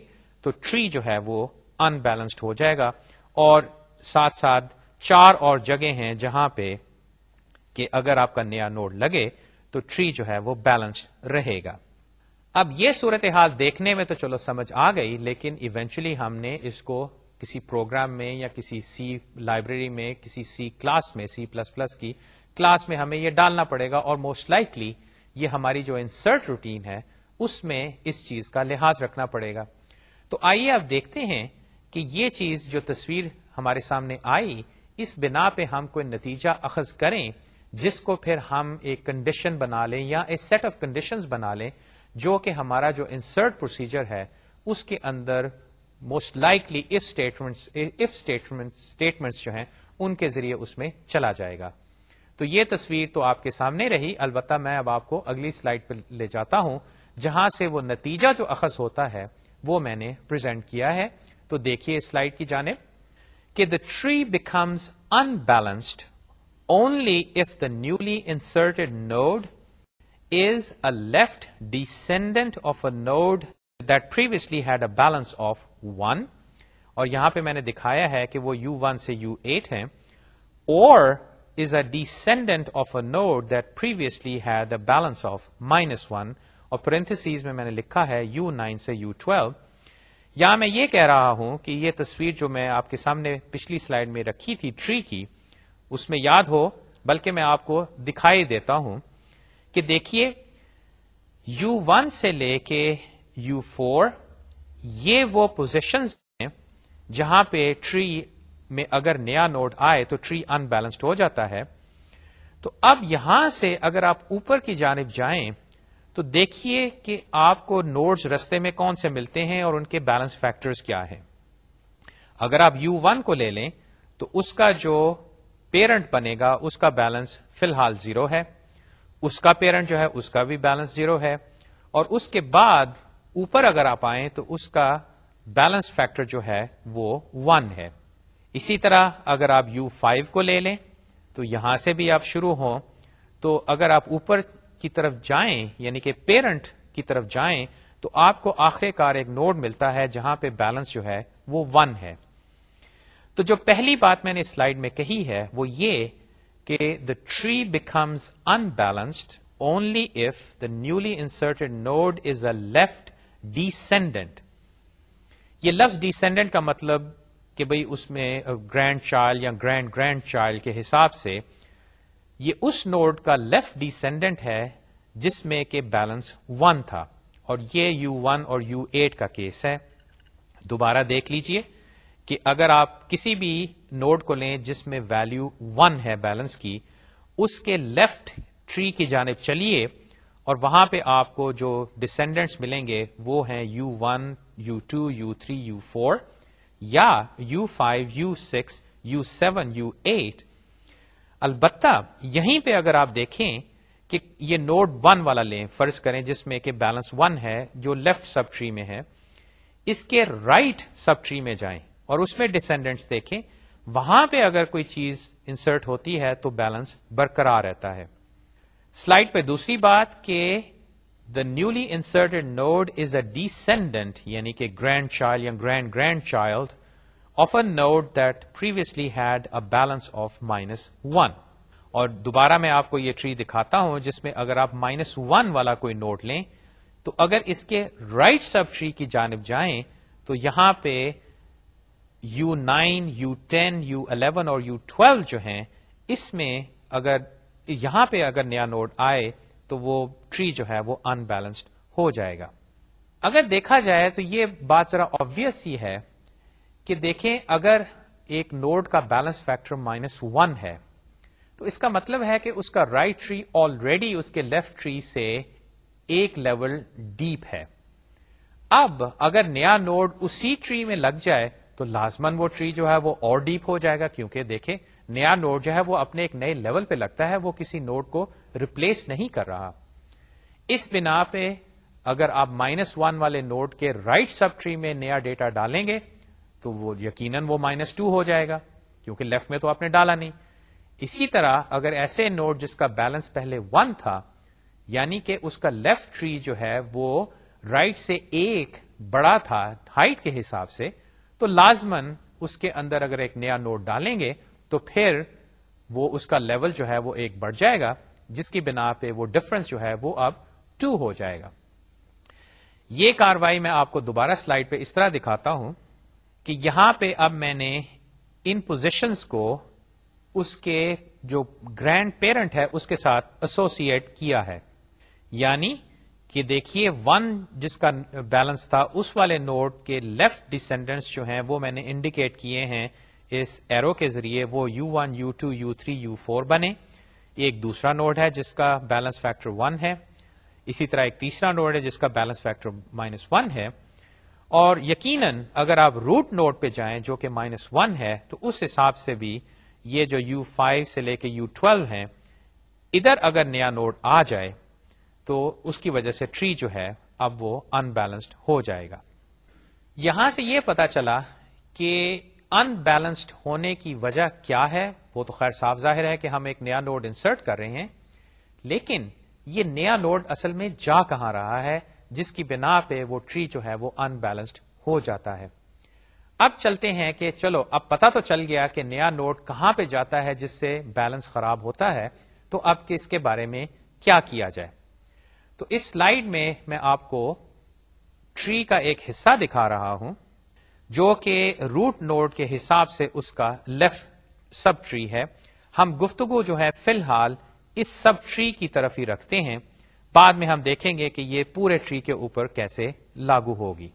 [SPEAKER 1] تو ٹری جو ہے وہ ان بیلنسڈ ہو جائے گا اور ساتھ ساتھ چار اور جگہ ہیں جہاں پہ کہ اگر آپ کا نیا نوڈ لگے تو ٹری جو ہے وہ بیلنسڈ رہے گا۔ اب یہ صورتحال دیکھنے میں تو چلو سمجھ آ گئی، لیکن ایونچولی ہم نے اس کو کسی پروگرام میں یا کسی سی لائبریری میں، کسی سی کلاس میں سی پلس پلس کی کلاس میں ہمیں یہ ڈالنا پڑے گا اور موسٹ لائکلی یہ ہماری جو انسرٹ روٹین ہے اس میں اس چیز کا لحاظ رکھنا پڑے گا۔ تو آئیے اب دیکھتے ہیں کہ یہ چیز جو تصویر ہمارے سامنے آئی، اس بنا پہ ہم کوئی نتیجہ اخذ کریں جس کو پھر ہم ایک کنڈیشن بنا لیں یا ایک سیٹ آف کنڈیشن بنا لیں، جو کہ ہمارا جو انسرٹ پروسیجر ہے، اس کے اندر most likely if statement statements جو ہیں، ان کے ذریعے اس میں چلا جائے گا۔ تو یہ تصویر تو آپ کے سامنے رہی، البتہ میں اب آپ کو اگلی سلائڈ پہ لے جاتا ہوں۔ جہاں سے وہ نتیجہ جو اخذ ہوتا ہے، وہ میں نے پرزینٹ کیا ہے۔ تو دیکھیے سلائڈ کی جانب کہ the tree becomes unbalanced only if the newly inserted node is a left descendant of a node that previously had a balance of one اور یہاں پہ میں نے دکھایا ہے کہ وہ یو ون سے یو ایٹ ہے اور is a descendant of a node that previously had a balance of minus one اور پرنتھسیز میں میں نے لکھا ہے یو نائن سے یو ٹویلو۔ یا میں یہ کہہ رہا ہوں کہ یہ تصویر جو میں آپ کے سامنے پچھلی سلائڈ میں رکھی تھی ٹری کی، اس میں یاد ہو، بلکہ میں آپ کو دکھائی دیتا ہوں کہ دیکھیے، یو ون سے لے کے یو فور، یہ وہ پوزیشن ہیں جہاں پہ ٹری میں اگر نیا نوڈ آئے تو ٹری ان بیلنسڈ ہو جاتا ہے۔ تو اب یہاں سے اگر آپ اوپر کی جانب جائیں تو دیکھیے کہ آپ کو نوٹس رستے میں کون سے ملتے ہیں اور ان کے بیلنس فیکٹرز کیا ہے اگر آپ یو ون کو لے لیں، تو اس کا جو پیرنٹ بنے گا، اس کا بیلنس فی الحال زیرو ہے۔ اس کا پیرنٹ جو ہے، اس کا بھی بیلنس زیرو ہے۔ اور اس کے بعد اوپر اگر آپ آئیں، تو اس کا بیلنس فیکٹر جو ہے، وہ ون ہے۔ اسی طرح اگر آپ یو فائیو کو لے لیں، تو یہاں سے بھی آپ شروع ہوں۔ تو اگر آپ اوپر کی طرف جائیں یعنی کہ پیرنٹ کی طرف جائیں، تو آپ کو آخر کار ایک نوڈ ملتا ہے جہاں پہ بیلنس جو ہے وہ ون ہے۔ تو جو پہلی بات میں نے سلائڈ میں کہی ہے، وہ یہ کہ the tree becomes unbalanced only if the newly inserted node is a left descendant یہ لفظ ڈیسینڈنٹ کا مطلب کہ بھئی اس میں گرینڈ چائلڈ یا گرینڈ گرینڈ چائلڈ کے حساب سے یہ اس نوڈ کا لیفٹ ڈیسینڈنٹ ہے جس میں کہ بیلنس ون تھا اور یہ یو ون اور یو ایٹ کا کیس ہے۔ دوبارہ دیکھ لیجیے کہ اگر آپ کسی بھی نوڈ کو لیں جس میں ویلو ون ہے بیلنس کی، اس کے لیفٹ ٹری کی جانب چلیے اور وہاں پہ آپ کو جو ڈسینڈنٹس ملیں گے وہ ہیں U one U two U three U four یا U five U six U seven U eight البتہ یہیں پہ اگر آپ دیکھیں کہ یہ نوڈ ون والا لیں، فرض کریں جس میں کہ بیلنس ون ہے، جو لیفٹ سب ٹری میں ہے، اس کے رائٹ سب ٹری میں جائیں اور اس میں ڈسینڈنٹس دیکھیں، وہاں پہ اگر کوئی چیز انسرٹ ہوتی ہے تو بیلنس برقرار رہتا ہے۔ سلائڈ پہ دوسری بات کہ the newly inserted node is a descendant یعنی کہ گرینڈ چائلڈ یا grand grandchild of a that previously had a balance of minus one اور دوبارہ میں آپ کو یہ ٹری دکھاتا ہوں جس میں اگر آپ مائنس ون والا کوئی نوٹ لیں، تو اگر اس کے رائٹ سب ٹری کی جانب جائیں، تو یہاں پہ U nine U ten U eleven اور یو ٹویلو جو ہیں، اس میں اگر، یہاں پہ اگر نیا نوٹ آئے، تو وہ ٹری جو ہے وہ ان بیلنسڈ ہو جائے گا۔ اگر دیکھا جائے تو یہ بات ذرا آبیس ہی ہے۔ کہ دیکھیں اگر ایک نوڈ کا بیلنس فیکٹر مائنس ون ہے، تو اس کا مطلب ہے کہ اس کا رائٹ ٹری آلریڈی اس کے لیفٹ ٹری سے ایک لیول ڈیپ ہے۔ اب اگر نیا نوڈ اسی ٹری میں لگ جائے، تو لازمن وہ ٹری جو ہے وہ اور ڈیپ ہو جائے گا، کیونکہ دیکھیں نیا نوڈ جو ہے وہ اپنے ایک نئے لیول پہ لگتا ہے، وہ کسی نوڈ کو ریپلیس نہیں کر رہا۔ اس بنا پہ اگر آپ مائنس ون والے نوڈ کے رائٹ سب ٹری میں نیا ڈیٹا ڈالیں گے تو وہ یقیناً وہ مائنس ٹو ہو جائے گا، کیونکہ لیفٹ میں تو آپ نے ڈالا نہیں۔ اسی طرح اگر ایسے نوڈ جس کا بیلنس پہلے ون تھا یعنی کہ اس کا لیفٹ ٹری جو ہے وہ رائٹ سے ایک بڑا تھا ہائٹ کے حساب سے، تو لازمن اس کے اندر اگر ایک نیا نوٹ ڈالیں گے، تو پھر وہ اس کا لیول جو ہے وہ ایک بڑھ جائے گا، جس کی بنا پہ وہ ڈفرنس جو ہے وہ اب ٹو ہو جائے گا۔ یہ کاروائی میں آپ کو دوبارہ سلائڈ پہ اس طرح دکھاتا ہوں۔ کہ یہاں پہ اب میں نے ان پوزیشنس کو اس کے جو گرینڈ پیرنٹ ہے اس کے ساتھ ایسوسیٹ کیا ہے۔ یعنی کہ دیکھیے ون جس کا بیلنس تھا اس والے نوٹ کے لیفٹ ڈسینڈنٹس جو ہیں وہ میں نے انڈیکیٹ کیے ہیں۔ اس ایرو کے ذریعے وہ U one U two U three U four بنے۔ ایک دوسرا نوڈ ہے جس کا بیلنس فیکٹر ون ہے۔ اسی طرح ایک تیسرا نوڈ ہے جس کا بیلنس فیکٹر مائنس ون ہے۔ اور یقیناً اگر آپ روٹ نوڈ پہ جائیں جو کہ مائنس ون ہے، تو اس حساب سے بھی یہ جو یو فائیو سے لے کے یو ٹویلو ہیں، ادھر اگر نیا نوڈ آ جائے، تو اس کی وجہ سے ٹری جو ہے، اب وہ ان بیلنسڈ ہو جائے گا۔ یہاں سے یہ پتا چلا کہ ان بیلنسڈ ہونے کی وجہ کیا ہے۔ وہ تو خیر صاف ظاہر ہے کہ ہم ایک نیا نوڈ انسرٹ کر رہے ہیں، لیکن یہ نیا نوڈ اصل میں جا کہاں رہا ہے؟ جس کی بنا پہ وہ ٹری جو ہے وہ ان بیلنسڈ ہو جاتا ہے۔ اب چلتے ہیں کہ چلو، اب پتا تو چل گیا کہ نیا نوٹ کہاں پہ جاتا ہے جس سے بیلنس خراب ہوتا ہے۔ تو اب اس کے بارے میں کیا کیا جائے۔ تو اس سلائیڈ میں میں آپ کو ٹری کا ایک حصہ دکھا رہا ہوں، جو کہ روٹ نوڈ کے حساب سے اس کا لیفٹ سب ٹری ہے۔ ہم گفتگو جو ہے فی الحال اس سب ٹری کی طرف ہی رکھتے ہیں۔ بعد میں ہم دیکھیں گے کہ یہ پورے ٹری کے اوپر کیسے لاگو ہوگی۔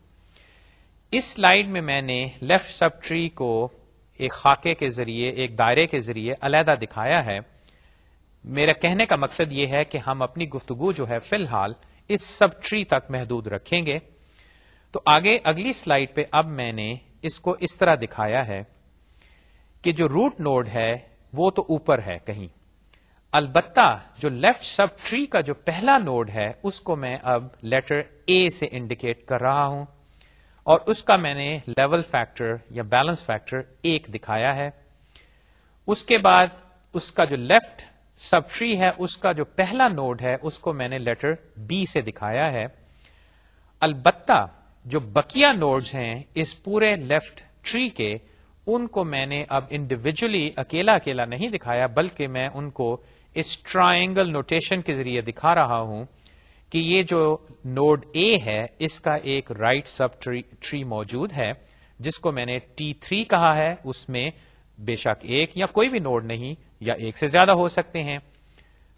[SPEAKER 1] اس سلائیڈ میں میں نے لیفٹ سب ٹری کو ایک خاکے کے ذریعے، ایک دائرے کے ذریعے علیحدہ دکھایا ہے۔ میرا کہنے کا مقصد یہ ہے کہ ہم اپنی گفتگو جو ہے فی الحال اس سب ٹری تک محدود رکھیں گے۔ تو آگے اگلی سلائیڈ پہ اب میں نے اس کو اس طرح دکھایا ہے کہ جو روٹ نوڈ ہے وہ تو اوپر ہے کہیں۔ البتہ جو لیفٹ سب ٹری کا جو پہلا نوڈ ہے، اس کو میں اب لیٹر اے سے انڈیکیٹ کر رہا ہوں۔ اور اس کا میں نے لیول فیکٹر یا بیلنس فیکٹر ایک دکھایا ہے۔ اس کے بعد اس کا جو لیفٹ سب ٹری ہے، اس کا جو پہلا نوڈ ہے، اس کو میں نے لیٹر بی سے دکھایا ہے۔ البتہ جو بکیا نوڈز ہیں، اس پورے لیفٹ ٹری کے ان کو میں نے اب انڈیویجلی اکیلا اکیلا نہیں دکھایا، بلکہ میں ان کو اس ٹرائنگل نوٹیشن کے ذریعے دکھا رہا ہوں کہ یہ جو نوڈ اے ہے، اس کا ایک رائٹ سب ٹری موجود ہے، جس کو میں نے ٹی تھری کہا ہے، اس میں بے شک ایک یا کوئی بھی نوڈ نہیں، یا ایک سے زیادہ ہو سکتے ہیں۔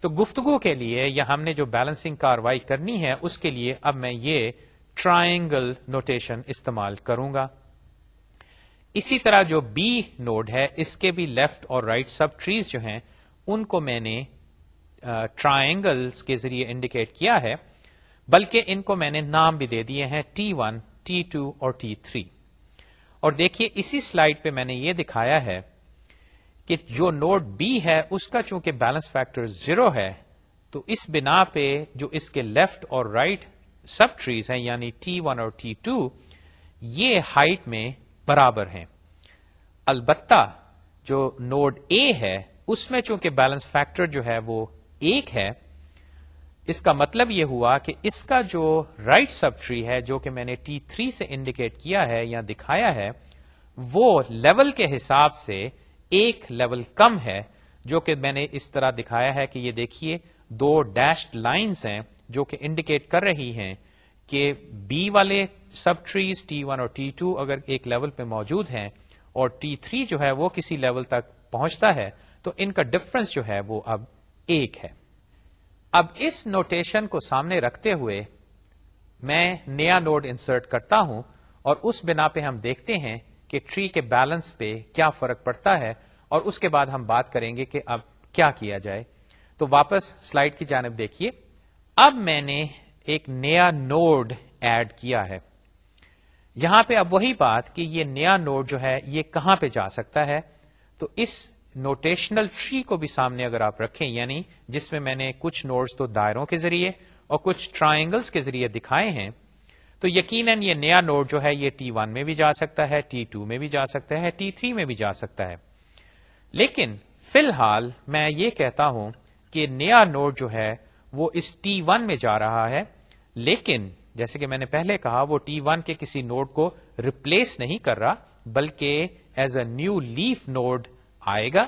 [SPEAKER 1] تو گفتگو کے لیے یا ہم نے جو بیلنسنگ کاروائی کرنی ہے، اس کے لیے اب میں یہ ٹرائنگل نوٹیشن استعمال کروں گا۔ اسی طرح جو بی نوڈ ہے، اس کے بھی لیفٹ اور رائٹ سب ٹریز جو ہیں، ان کو میں نے ٹرائنگل کے ذریعے انڈیکیٹ کیا ہے، بلکہ ان کو میں نے نام بھی دے دیے ہیں ٹی ون ٹی ٹو اور ٹی تھری اور دیکھیے، اسی سلائڈ پہ میں نے یہ دکھایا ہے کہ جو نوٹ بی ہے، اس کا چونکہ بیلنس فیکٹر زیرو ہے، تو اس بنا پہ جو اس کے لیفٹ اور رائٹ سب ٹریز ہیں یعنی ٹی ون اور ٹی ٹو یہ ہائٹ میں برابر ہیں۔ البتہ جو نوڈ اے ہے، اس میں چونکہ بیلنس فیکٹر جو ہے وہ ایک ہے، اس کا مطلب یہ ہوا کہ اس کا جو رائٹ سب ٹری ہے، جو کہ میں نے ٹی تھری سے انڈیکیٹ کیا ہے یا دکھایا ہے، وہ لیول کے حساب سے ایک لیول کم ہے، جو کہ میں نے اس طرح دکھایا ہے کہ یہ دیکھیے دو ڈیشڈ لائنز ہیں جو کہ انڈیکیٹ کر رہی ہیں۔ کہ بی والے سب ٹریز ٹی ون اور ٹی ٹو اگر ایک لیول پہ موجود ہیں اور ٹی تھری جو ہے وہ کسی لیول تک پہنچتا ہے، تو ان کا ڈفرنس جو ہے وہ اب ایک ہے۔ اب اس نوٹیشن کو سامنے رکھتے ہوئے میں نیا نوڈ انسرٹ کرتا ہوں اور اس بنا پہ ہم دیکھتے ہیں کہ ٹری کے بیلنس پہ کیا فرق پڑتا ہے اور اس کے بعد ہم بات کریں گے کہ اب کیا کیا جائے۔ تو واپس سلائڈ کی جانب دیکھیے۔ اب میں نے ایک نیا نوڈ ایڈ کیا ہے۔ یہاں پہ اب وہی بات کہ یہ نیا نوڈ جو ہے، یہ کہاں پہ جا سکتا ہے؟ تو اس نوٹیشنل ٹری کو بھی سامنے اگر آپ رکھیں یعنی جس میں میں نے کچھ نوٹس تو دائروں کے ذریعے اور کچھ ٹرائنگلس کے ذریعے دکھائے ہیں، تو یقیناً یہ نیا نوٹ جو ہے، یہ ٹی ون میں بھی جا سکتا ہے ٹی ٹو میں بھی جا سکتا ہے ٹی تھری میں بھی جا سکتا ہے۔ لیکن فی الحال میں یہ کہتا ہوں کہ نیا نوٹ جو ہے، وہ اس ٹی ون میں جا رہا ہے۔ لیکن جیسے کہ میں نے پہلے کہا، وہ ٹی ون کے کسی نوڈ کو ریپلیس نہیں کر رہا، بلکہ as a new leaf node آئے گا،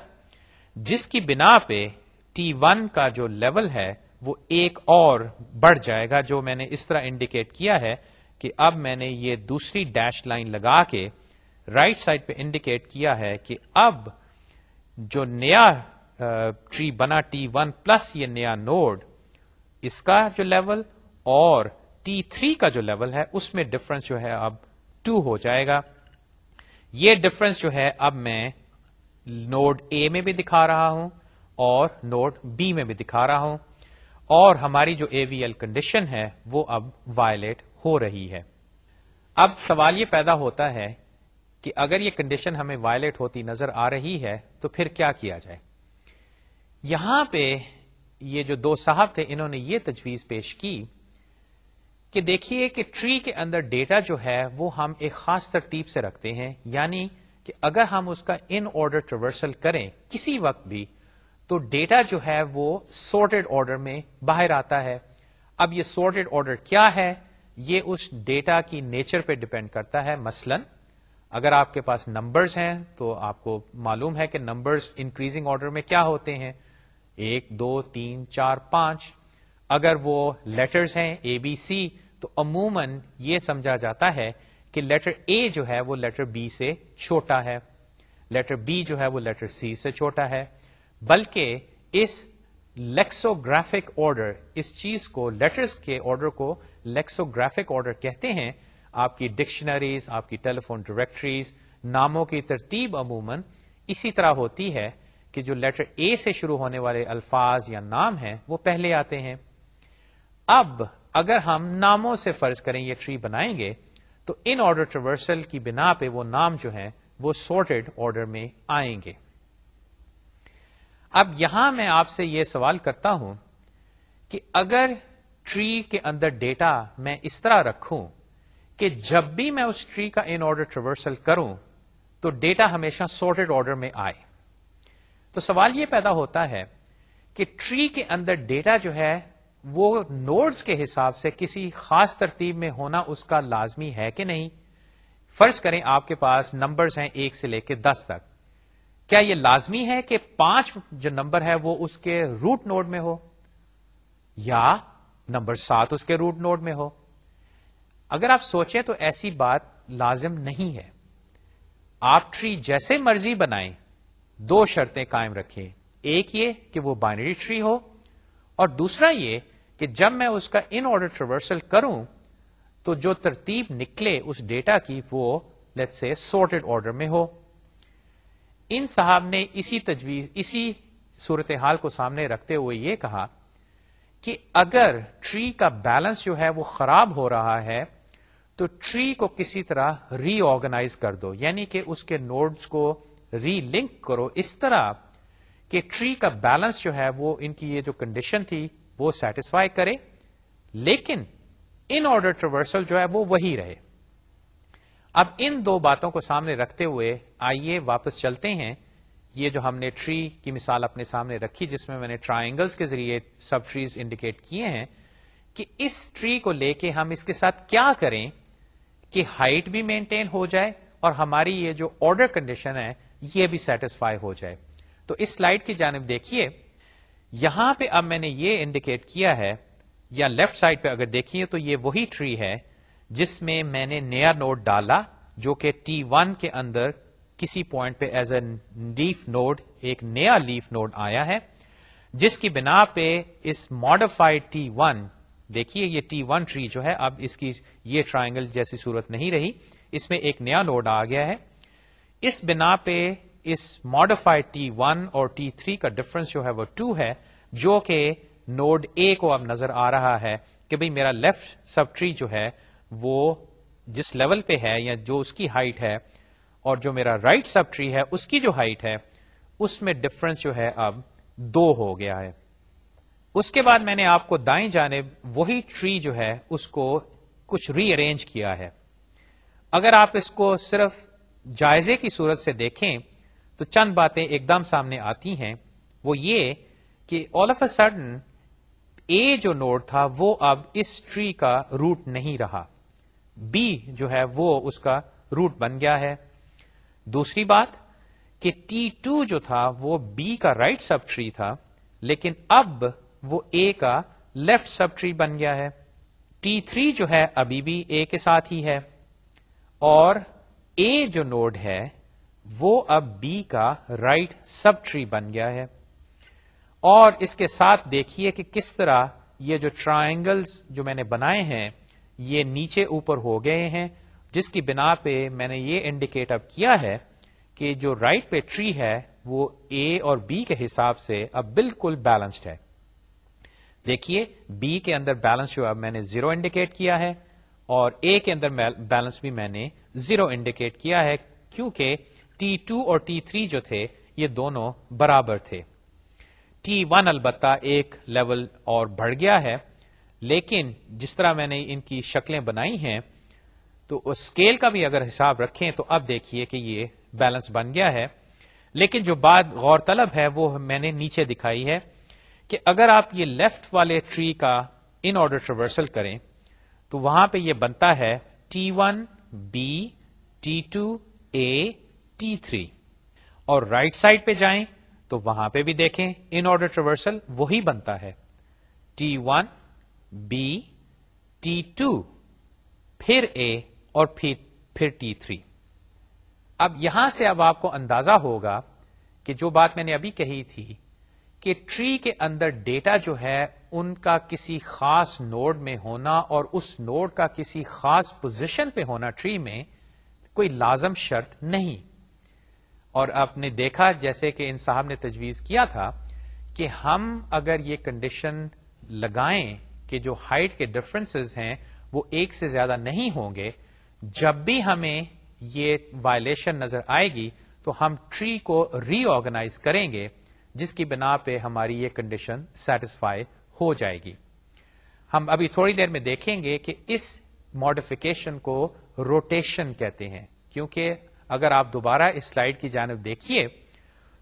[SPEAKER 1] جس کی بنا پہ ٹی ون کا جو لیول ہے، وہ ایک اور بڑھ جائے گا، جو میں نے اس طرح انڈیکیٹ کیا ہے کہ اب میں نے یہ دوسری ڈیش لائن لگا کے رائٹ سائڈ پہ انڈیکیٹ کیا ہے کہ اب جو نیا ٹری بنا ٹی ون پلس یہ نیا نوڈ اس کا جو لیول اور ٹی تھری کا جو لیول ہے، اس میں ڈفرنس جو ہے اب ٹو ہو جائے گا۔ یہ ڈفرنس جو ہے اب میں نوڈ اے میں بھی دکھا رہا ہوں اور نوڈ بی میں بھی دکھا رہا ہوں۔ اور ہماری جو اے وی ایل کنڈیشن ہے، وہ اب وائلیٹ ہو رہی ہے۔ اب سوال یہ پیدا ہوتا ہے کہ اگر یہ کنڈیشن ہمیں وائلیٹ ہوتی نظر آ رہی ہے، تو پھر کیا کیا جائے؟ یہاں پہ یہ جو دو صاحب تھے، انہوں نے یہ تجویز پیش کی کہ دیکھیے کہ ٹری کے اندر ڈیٹا جو ہے وہ ہم ایک خاص ترتیب سے رکھتے ہیں یعنی کہ اگر ہم اس کا ان آرڈر ٹریورسل کریں کسی وقت بھی، تو ڈیٹا جو ہے وہ سورٹڈ آرڈر میں باہر آتا ہے۔ اب یہ سورٹڈ آرڈر کیا ہے؟ یہ اس ڈیٹا کی نیچر پہ ڈپینڈ کرتا ہے۔ مثلا اگر آپ کے پاس نمبرز ہیں، تو آپ کو معلوم ہے کہ نمبرز انکریزنگ آرڈر میں کیا ہوتے ہیں۔ ایک، دو، تین، چار، پانچ۔ اگر وہ لیٹرز ہیں اے بی سی تو عموماً یہ سمجھا جاتا ہے کہ لیٹر اے جو ہے وہ لیٹر بی سے چھوٹا ہے۔ لیٹر بی جو ہے وہ لیٹر سی سے چھوٹا ہے۔ بلکہ اس لیکسوگرافک آرڈر اس چیز کو لیٹرز کے آرڈر کو لیکسوگرافک آرڈر کہتے ہیں۔ آپ کی ڈکشنریز آپ کی ٹیلیفون ڈائریکٹریز ناموں کی ترتیب عموماً اسی طرح ہوتی ہے کہ جو لیٹر اے سے شروع ہونے والے الفاظ یا نام ہیں وہ پہلے آتے ہیں۔ اب اگر ہم ناموں سے فرض کریں یہ ٹری بنائیں گے، تو ان آرڈر ٹریورسل کی بنا پہ وہ نام جو ہیں، وہ سورٹڈ آرڈر میں آئیں گے۔ اب یہاں میں آپ سے یہ سوال کرتا ہوں کہ اگر ٹری کے اندر ڈیٹا میں اس طرح رکھوں کہ جب بھی میں اس ٹری کا ان آرڈر ٹریورسل کروں، تو ڈیٹا ہمیشہ سورٹڈ آرڈر میں آئے۔ تو سوال یہ پیدا ہوتا ہے کہ ٹری کے اندر ڈیٹا جو ہے وہ نوڈز کے حساب سے کسی خاص ترتیب میں ہونا اس کا لازمی ہے کہ نہیں؟ فرض کریں آپ کے پاس نمبرز ہیں ایک سے لے کے دس تک۔ کیا یہ لازمی ہے کہ پانچ جو نمبر ہے وہ اس کے روٹ نوڈ میں ہو؟ یا نمبر سات اس کے روٹ نوڈ میں ہو؟ اگر آپ سوچیں تو ایسی بات لازم نہیں ہے۔ آپ ٹری جیسے مرضی بنائیں، دو شرطیں قائم رکھیں۔ ایک یہ کہ وہ بائنری ٹری ہو اور دوسرا یہ کہ جب میں اس کا ان آرڈر ٹریورسل کروں، تو جو ترتیب نکلے اس ڈیٹا کی، وہ لیٹ سے سورٹڈ آرڈر میں ہو۔ ان صاحب نے اسی تجویز، اسی صورتحال کو سامنے رکھتے ہوئے یہ کہا کہ اگر ٹری کا بیلنس جو ہے وہ خراب ہو رہا ہے، تو ٹری کو کسی طرح ری آرگنائز کر دو۔ یعنی کہ اس کے نوڈز کو ری لنک کرو۔ اس طرح کہ ٹری کا بیلنس جو ہے وہ ان کی یہ جو کنڈیشن تھی وہ سیٹسفائی کرے، لیکن ان آرڈر ٹریورسل جو ہے وہ وہی رہے۔ اب ان دو باتوں کو سامنے رکھتے ہوئے آئیے واپس چلتے ہیں۔ یہ جو ہم نے ٹری کی مثال اپنے سامنے رکھی، جس میں میں نے ٹرائنگلس کے ذریعے سب ٹریز انڈیکیٹ کیے ہیں کہ اس ٹری کو لے کے ہم اس کے ساتھ کیا کریں کہ ہائٹ بھی مینٹین ہو جائے اور ہماری یہ جو آرڈر کنڈیشن ہے، یہ بھی سیٹسفائی ہو جائے۔ تو اس سلائڈ کی جانب دیکھیے۔ یہاں پہ اب میں نے یہ انڈیکیٹ کیا ہے، یا لیفٹ سائڈ پہ اگر دیکھیے تو یہ وہی ٹری ہے جس میں میں نے نیا نوڈ ڈالا، جو کہ ٹی ون کے اندر کسی پوائنٹ پہ ایز اے لیف نوڈ ایک نیا لیف نوڈ آیا ہے، جس کی بنا پہ اس ماڈیفائڈ ٹی ون دیکھیے یہ ٹی ون ٹری جو ہے، اب اس کی یہ ٹرائنگل جیسی صورت نہیں رہی، اس میں ایک نیا نوڈ آ گیا ہے۔ اس بنا پہ اس ماڈیفائڈ ٹی ون اور ٹی تھری کا ڈفرنس جو ہے وہ ٹو ہے، جو کہ نوڈ اے کو اب نظر آ رہا ہے کہ بھئی میرا لیفٹ سب ٹری جو ہے وہ جس لیول پہ ہے یا جو اس کی ہائٹ ہے اور جو میرا رائٹ سب ٹری ہے اس کی جو ہائٹ ہے، اس میں ڈفرنس جو ہے اب دو ہو گیا ہے۔ اس کے بعد میں نے آپ کو دائیں جانب وہی ٹری جو ہے اس کو کچھ ری ارینج کیا ہے۔ اگر آپ اس کو صرف جائزے کی صورت سے دیکھیں تو چند باتیں ایک دم سامنے آتی ہیں۔ وہ یہ کہ آل آف اے سڈن اے جو نوڈ تھا وہ اب اس ٹری کا روٹ نہیں رہا۔ بی جو ہے وہ اس کا روٹ بن گیا ہے۔ دوسری بات کہ ٹی ٹو جو تھا وہ بی کا رائٹ سب ٹری تھا، لیکن اب وہ اے کا لیفٹ سب ٹری بن گیا ہے۔ ٹی تھری جو ہے ابھی بھی اے کے ساتھ ہی ہے۔ اور اے جو نوڈ ہے وہ اب بی کا رائٹ سب ٹری بن گیا ہے۔ اور اس کے ساتھ دیکھیے کہ کس طرح یہ جو ٹرائنگلز جو میں نے بنائے ہیں، یہ نیچے اوپر ہو گئے ہیں۔ جس کی بنا پہ میں نے یہ انڈیکیٹ اب کیا ہے کہ جو رائٹ پہ ٹری ہے، وہ اے اور بی کے حساب سے اب بالکل بیلنسڈ ہے۔ دیکھیے بی کے اندر بیلنس جو اب میں نے زیرو انڈیکیٹ کیا ہے اور اے کے اندر بیلنس بھی میں نے زیرو انڈیکیٹ کیا ہے۔ کیونکہ ٹی ٹو اور ٹی تھری جو تھے، یہ دونوں برابر تھے۔ ٹی ون البتہ ایک لیول اور بڑھ گیا ہے، لیکن جس طرح میں نے ان کی شکلیں بنائی ہیں، تو اسکیل کا بھی اگر حساب رکھیں تو اب دیکھیے کہ یہ بیلنس بن گیا ہے۔ لیکن جو بات غور طلب ہے، وہ میں نے نیچے دکھائی ہے کہ اگر آپ یہ لیفٹ والے ٹری کا ان آرڈر ٹریورسل کریں، تو وہاں پہ یہ بنتا ہے T one B T two A T three اور رائٹ right سائڈ پہ جائیں تو وہاں پہ بھی دیکھیں ان آرڈر ٹریورسل وہی بنتا ہے۔ T one B T two پھر اے اور پھر پھر ٹی تھری اب یہاں سے اب آپ کو اندازہ ہوگا کہ جو بات میں نے ابھی کہی تھی کہ ٹری کے اندر ڈیٹا جو ہے ان کا کسی خاص نوڈ میں ہونا اور اس نوڈ کا کسی خاص پوزیشن پہ ہونا ٹری میں کوئی لازم شرط نہیں۔ اور آپ نے دیکھا جیسے کہ ان صاحب نے تجویز کیا تھا کہ ہم اگر یہ کنڈیشن لگائیں کہ جو ہائٹ کے ڈفرنسز ہیں وہ ایک سے زیادہ نہیں ہوں گے، جب بھی ہمیں یہ وائلیشن نظر آئے گی تو ہم ٹری کو ری آرگنائز کریں گے، جس کی بنا پہ ہماری یہ کنڈیشن سیٹسفائی ہو جائے گی۔ ہم ابھی تھوڑی دیر میں دیکھیں گے کہ اس ماڈیفکیشن کو روٹیشن کہتے ہیں، کیونکہ اگر آپ دوبارہ اس سلائڈ کی جانب دیکھیے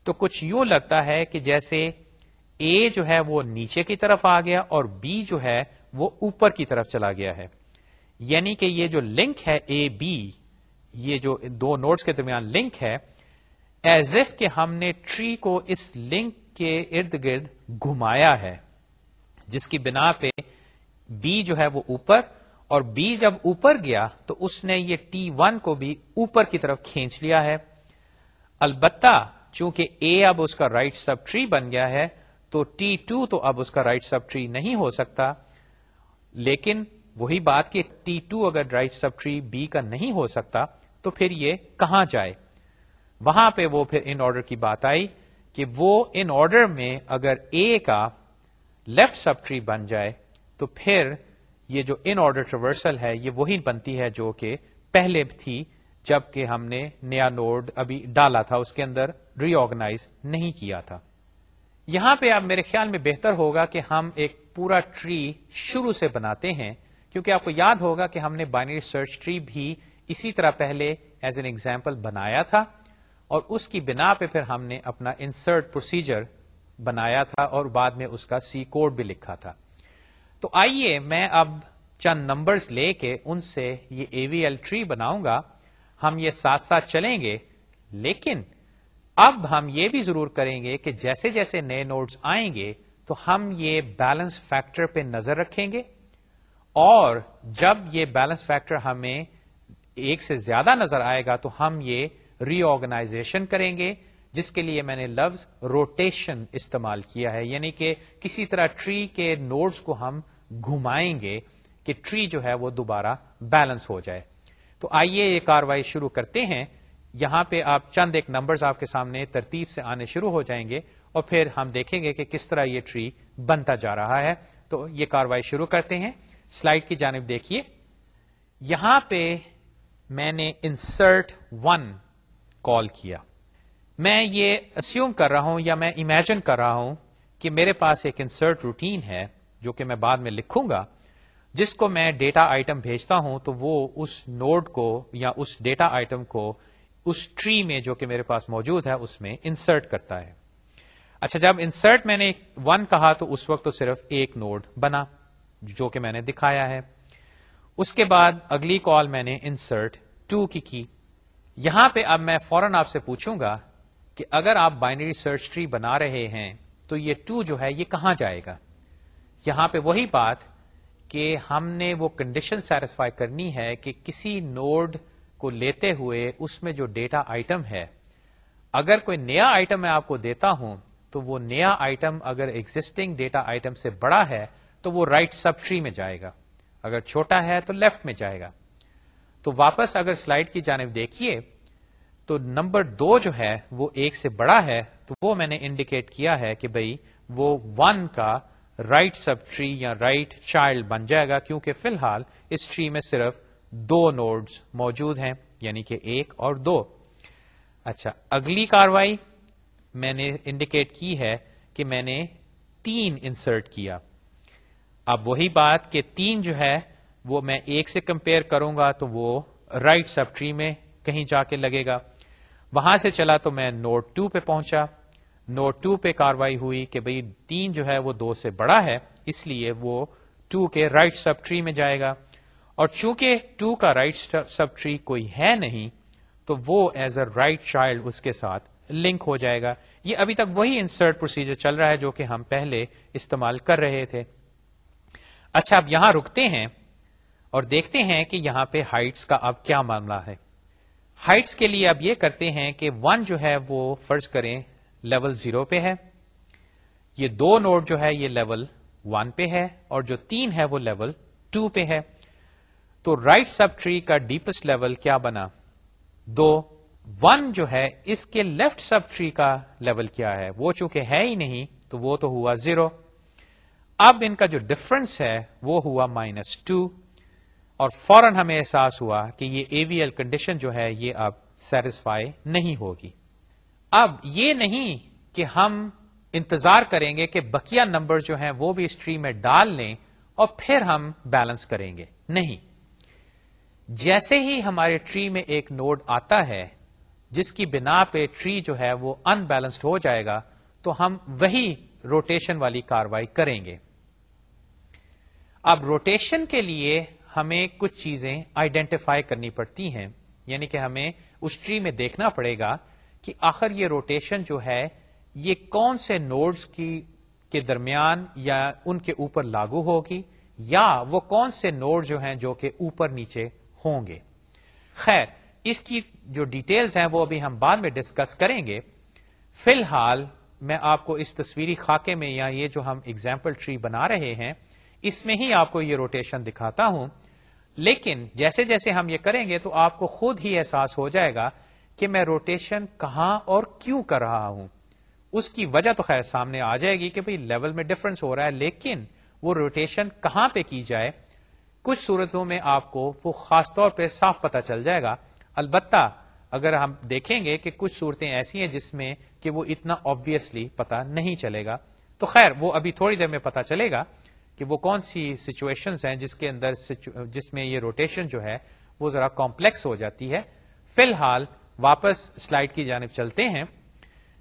[SPEAKER 1] تو کچھ یوں لگتا ہے کہ جیسے اے جو ہے وہ نیچے کی طرف آ گیا اور بی جو ہے وہ اوپر کی طرف چلا گیا ہے۔ یعنی کہ یہ جو لنک ہے اے بی، یہ جو دو نوٹس کے درمیان لنک ہے ایز ایف کہ ہم نے ٹری کو اس لنک کے ارد گرد گھمایا ہے، جس کی بنا پہ بی جو ہے وہ اوپر اور بی جب اوپر گیا تو اس نے یہ ٹی ون کو بھی اوپر کی طرف کھینچ لیا ہے۔ البتہ چونکہ اے اب اس کا رائٹ سب ٹری بن گیا ہے تو ٹی ٹو تو اب اس کا رائٹ سب ٹری نہیں ہو سکتا۔ لیکن وہی بات کہ ٹی ٹو اگر رائٹ سب ٹری بی کا نہیں ہو سکتا تو پھر یہ کہاں جائے؟ وہاں پہ وہ پھر ان آرڈر کی بات آئی کہ وہ ان آرڈر میں اگر اے کا لیفٹ سب ٹری بن جائے تو پھر یہ جو ان آرڈر ٹریورسل ہے، یہ وہی بنتی ہے جو کہ پہلے تھی جبکہ ہم نے نیا نوڈ ابھی ڈالا تھا، اس کے اندر ری آرگنائز نہیں کیا تھا۔ یہاں پہ اب میرے خیال میں بہتر ہوگا کہ ہم ایک پورا ٹری شروع سے بناتے ہیں، کیونکہ آپ کو یاد ہوگا کہ ہم نے بائنری سرچ ٹری بھی اسی طرح پہلے ایز این ایگزامپل بنایا تھا، اور اس کی بنا پہ پھر ہم نے اپنا انسرٹ پروسیجر بنایا تھا اور بعد میں اس کا سی کوڈ بھی لکھا تھا۔ تو آئیے میں اب چند نمبرز لے کے ان سے یہ اے وی ایل ٹری بناؤں گا۔ ہم یہ ساتھ ساتھ چلیں گے، لیکن اب ہم یہ بھی ضرور کریں گے کہ جیسے جیسے نئے نوٹس آئیں گے، تو ہم یہ بیلنس فیکٹر پہ نظر رکھیں گے۔ اور جب یہ بیلنس فیکٹر ہمیں ایک سے زیادہ نظر آئے گا، تو ہم یہ ری آرگنائزیشن کریں گے۔ جس کے لیے میں نے لفظ روٹیشن استعمال کیا ہے یعنی کہ کسی طرح ٹری کے نوڈز کو ہم گھمائیں گے کہ ٹری جو ہے وہ دوبارہ بیلنس ہو جائے۔ تو آئیے یہ کاروائی شروع کرتے ہیں۔ یہاں پہ آپ چند ایک نمبرز آپ کے سامنے ترتیب سے آنے شروع ہو جائیں گے اور پھر ہم دیکھیں گے کہ کس طرح یہ ٹری بنتا جا رہا ہے۔ تو یہ کاروائی شروع کرتے ہیں۔ سلائڈ کی جانب دیکھیے۔ یہاں پہ میں نے انسرٹ ون کال کیا۔ میں یہ اسیوم کر رہا ہوں یا میں امیجن کر رہا ہوں کہ میرے پاس ایک انسرٹ روٹین ہے جو کہ میں بعد میں لکھوں گا، جس کو میں ڈیٹا آئٹم بھیجتا ہوں تو وہ اس نوڈ کو یا اس ڈیٹا آئٹم کو اس ٹری میں جو کہ میرے پاس موجود ہے، اس میں انسرٹ کرتا ہے۔ اچھا جب انسرٹ میں نے ون کہا تو اس وقت تو صرف ایک نوڈ بنا جو کہ میں نے دکھایا ہے۔ اس کے بعد اگلی کال میں نے انسرٹ ٹو کی کی۔ یہاں پہ اب میں فوراً آپ سے پوچھوں گا کہ اگر آپ بائنری سرچ ٹری بنا رہے ہیں تو یہ ٹو جو ہے یہ کہاں جائے گا؟ یہاں پہ وہی بات کہ ہم نے وہ کنڈیشن سیٹسفائی کرنی ہے کہ کسی نوڈ کو لیتے ہوئے اس میں جو ڈیٹا آئٹم ہے، اگر کوئی نیا آئٹم میں آپ کو دیتا ہوں تو وہ نیا آئٹم اگر ایگزٹنگ ڈیٹا آئٹم سے بڑا ہے تو وہ رائٹ سب ٹری میں جائے گا۔ اگر چھوٹا ہے تو لیفٹ میں جائے گا۔ تو واپس اگر سلائڈ کی جانب دیکھیے تو نمبر دو جو ہے، وہ ایک سے بڑا ہے، تو وہ میں نے انڈیکیٹ کیا ہے کہ بھائی وہ ون کا رائٹ سب ٹری یا رائٹ چائلڈ بن جائے گا، کیونکہ فی الحال اس ٹری میں صرف دو نوڈز موجود ہیں یعنی کہ ایک اور دو۔ اچھا اگلی کاروائی میں نے انڈیکیٹ کی ہے کہ میں نے تین انسرٹ کیا۔ اب وہی بات کہ تین جو ہے، وہ میں ایک سے کمپیئر کروں گا تو وہ رائٹ سب ٹری میں کہیں جا کے لگے گا۔ وہاں سے چلا تو میں نوٹ ٹو پہ پہنچا۔ نوٹ ٹو پہ کاروائی ہوئی کہ بھئی تین جو ہے وہ دو سے بڑا ہے، اس لیے وہ ٹو کے رائٹ سب ٹری میں جائے گا۔ اور چونکہ ٹو کا رائٹ سب ٹری کوئی ہے نہیں، تو وہ ایز اے رائٹ چائلڈ اس کے ساتھ لنک ہو جائے گا۔ یہ ابھی تک وہی انسرٹ پروسیجر چل رہا ہے جو کہ ہم پہلے استعمال کر رہے تھے۔ اچھا اب یہاں رکتے ہیں اور دیکھتے ہیں کہ یہاں پہ ہائٹس کا اب کیا معاملہ ہے۔ ہائٹس کے لیے اب یہ کرتے ہیں کہ ون جو ہے وہ فرض کریں لیول زیرو پہ ہے، یہ دو نوٹ جو ہے یہ لیول ون پہ ہے اور جو تین ہے وہ لیول ٹو پہ ہے۔ تو رائٹ سب ٹری کا ڈیپسٹ لیول کیا بنا؟ دو، ون جو ہے اس کے لیفٹ سب ٹری کا لیول کیا ہے؟ وہ چونکہ ہے ہی نہیں تو وہ تو ہوا زیرو۔ اب ان کا جو ڈفرنس ہے وہ ہوا مائنس ٹو۔ اور فوراً ہمیں احساس ہوا کہ یہ اے وی ایل کنڈیشن جو ہے یہ اب سیٹسفائی نہیں ہوگی۔ اب یہ نہیں کہ ہم انتظار کریں گے کہ بکیا نمبر جو ہیں وہ بھی اس ٹری میں ڈال لیں اور پھر ہم بیلنس کریں گے۔ نہیں۔ جیسے ہی ہمارے ٹری میں ایک نوڈ آتا ہے، جس کی بنا پہ ٹری جو ہے وہ ان بیلنسڈ ہو جائے گا، تو ہم وہی روٹیشن والی کاروائی کریں گے۔ اب روٹیشن کے لیے ہمیں کچھ چیزیں آئیڈینٹیفائی کرنی پڑتی ہیں۔ یعنی کہ ہمیں اس ٹری میں دیکھنا پڑے گا کہ آخر یہ روٹیشن جو ہے، یہ کون سے نوڈز کی کے درمیان یا ان کے اوپر لاگو ہوگی، یا وہ کون سے نوڈ جو ہیں جو کہ اوپر نیچے ہوں گے۔ خیر، اس کی جو ڈیٹیلز ہیں وہ ابھی ہم بعد میں ڈسکس کریں گے۔ فی الحال، میں آپ کو اس تصویری خاکے میں یا یہ جو ہم اگزامپل ٹری بنا رہے ہیں، اس میں ہی آپ کو یہ روٹیشن دکھاتا ہوں۔ لیکن جیسے جیسے ہم یہ کریں گے تو آپ کو خود ہی احساس ہو جائے گا کہ میں روٹیشن کہاں اور کیوں کر رہا ہوں۔ اس کی وجہ تو خیر سامنے آ جائے گی کہ بھئی لیول میں ڈفرنس ہو رہا ہے، لیکن وہ روٹیشن کہاں پہ کی جائے، کچھ صورتوں میں آپ کو وہ خاص طور پہ صاف پتہ چل جائے گا۔ البتہ اگر ہم دیکھیں گے کہ کچھ صورتیں ایسی ہیں جس میں کہ وہ اتنا آبویسلی پتا نہیں چلے گا، تو خیر وہ ابھی تھوڑی دیر میں پتا چلے گا۔ کہ وہ کون سی سچویشن ہیں جس کے اندر جس میں یہ روٹیشن جو ہے وہ ذرا کمپلیکس ہو جاتی ہے۔ فی الحال واپس سلائڈ کی جانب چلتے ہیں،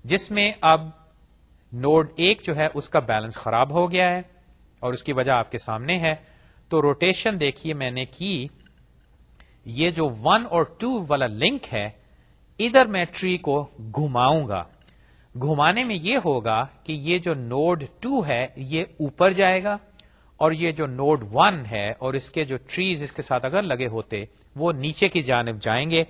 [SPEAKER 1] جس میں اب نوڈ ایک جو ہے اس کا بیلنس خراب ہو گیا ہے اور اس کی وجہ آپ کے سامنے ہے۔ تو روٹیشن دیکھیے میں نے کی، یہ جو ون اور ٹو والا لنک ہے، ادھر میں ٹری کو گھماؤں گا۔ گھمانے میں یہ ہوگا کہ یہ جو نوڈ ٹو ہے، یہ اوپر جائے گا۔ اور یہ جو نوڈ ون ہے اور اس کے جو ٹریز اس کے ساتھ اگر لگے ہوتے، وہ نیچے کی جانب جائیں گے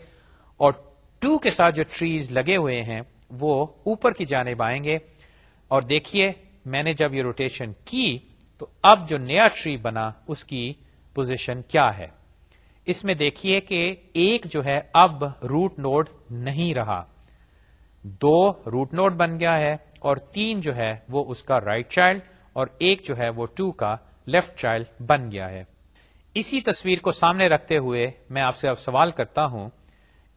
[SPEAKER 1] اور ٹو کے ساتھ جو ٹریز لگے ہوئے ہیں، وہ اوپر کی جانب آئیں گے۔ اور دیکھیے، میں نے جب یہ روٹیشن کی، تو اب جو نیا ٹری بنا، اس کی پوزیشن کیا ہے؟ اس میں دیکھیے کہ ایک جو ہے، اب روٹ نوڈ نہیں رہا۔ دو روٹ نوڈ بن گیا ہے اور تین جو ہے، وہ اس کا رائٹ right چائلڈ اور ایک جو ہے، وہ ٹو کا لیفٹ چائلڈ بن گیا ہے۔ اسی تصویر کو سامنے رکھتے ہوئے میں آپ سے اب سوال کرتا ہوں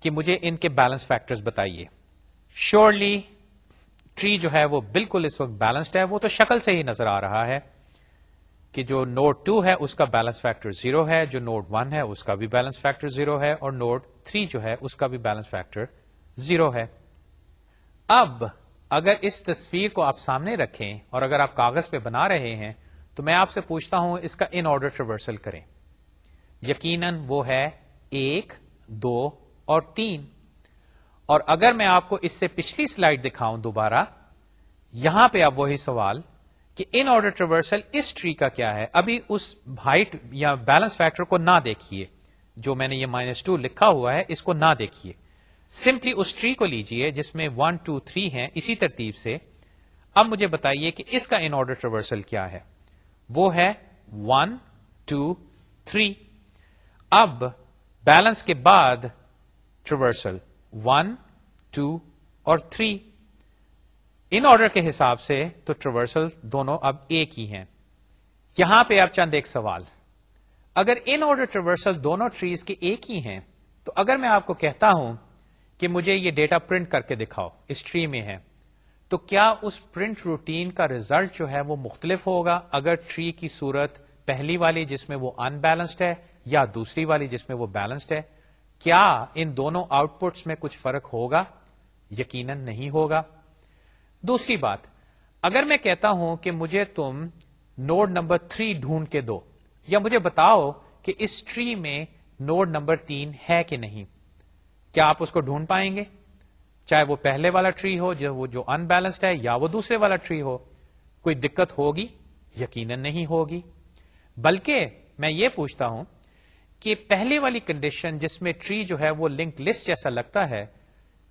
[SPEAKER 1] کہ مجھے ان کے بیلنس فیکٹرز بتائیے۔ شیورلی ٹری جو ہے وہ بالکل اس وقت بیلنسڈ ہے، وہ تو شکل سے ہی نظر آ رہا ہے کہ جو نوڈ ٹو ہے، اس کا بیلنس فیکٹر زیرو ہے، جو نوڈ ون ہے، اس کا بھی بیلنس فیکٹر زیرو ہے اور نوڈ تھری جو ہے، اس کا بھی بیلنس فیکٹر زیرو ہے۔ اب اگر اس تصویر کو آپ سامنے رکھیں اور اگر آپ کاغذ پہ بنا رہے ہیں تو میں آپ سے پوچھتا ہوں، اس کا ان آرڈر ٹریورسل کریں۔ یقیناً وہ ہے ایک، دو اور تین۔ اور اگر میں آپ کو اس سے پچھلی سلائڈ دکھاؤں دوبارہ، یہاں پہ اب وہی سوال کہ ان آرڈر ٹریورسل اس ٹری کا کیا ہے؟ ابھی اس ہائٹ یا بیلنس فیکٹر کو نہ دیکھیے۔ جو میں نے یہ مائنس ٹو لکھا ہوا ہے، اس کو نہ دیکھیے۔ سمپلی اس ٹری کو لیجیے، جس میں ون ٹو تھری ہیں، اسی ترتیب سے۔ اب مجھے بتائیے کہ اس کا ان آرڈر ٹریورسل کیا ہے۔ وہ ہے ون ٹو تھری اب بیلنس کے بعد ٹریورسل ون ٹو اور تھری ان آرڈر کے حساب سے تو ٹریورسل دونوں اب ایک ہی ہیں۔ یہاں پہ اب چند ایک سوال۔ اگر ان آرڈر ٹریورسل دونوں ٹریز کے ایک ہی ہیں، تو اگر میں آپ کو کہتا ہوں کہ مجھے یہ ڈیٹا پرنٹ کر کے دکھاؤ، اس ٹری میں ہے۔ تو کیا اس پرنٹ روٹین کا ریزلٹ جو ہے وہ مختلف ہوگا؟ اگر ٹری کی صورت پہلی والی جس میں وہ ان بیلنسڈ ہے یا دوسری والی جس میں وہ بیلنسڈ ہے، کیا ان دونوں آؤٹ پٹس میں کچھ فرق ہوگا؟ یقیناً نہیں ہوگا۔ دوسری بات، اگر میں کہتا ہوں کہ مجھے تم نوڈ نمبر تھری ڈھونڈ کے دو، یا مجھے بتاؤ کہ اس ٹری میں نوڈ نمبر تین ہے کہ نہیں، کیا آپ اس کو ڈھونڈ پائیں گے؟ چاہے وہ پہلے والا ٹری ہو، جو وہ جو ان بیلنسڈ ہے، یا وہ دوسرے والا ٹری ہو، کوئی دقت ہوگی؟ یقیناً نہیں ہوگی۔ بلکہ میں یہ پوچھتا ہوں کہ پہلے والی کنڈیشن جس میں ٹری جو ہے وہ لنک لسٹ جیسا لگتا ہے،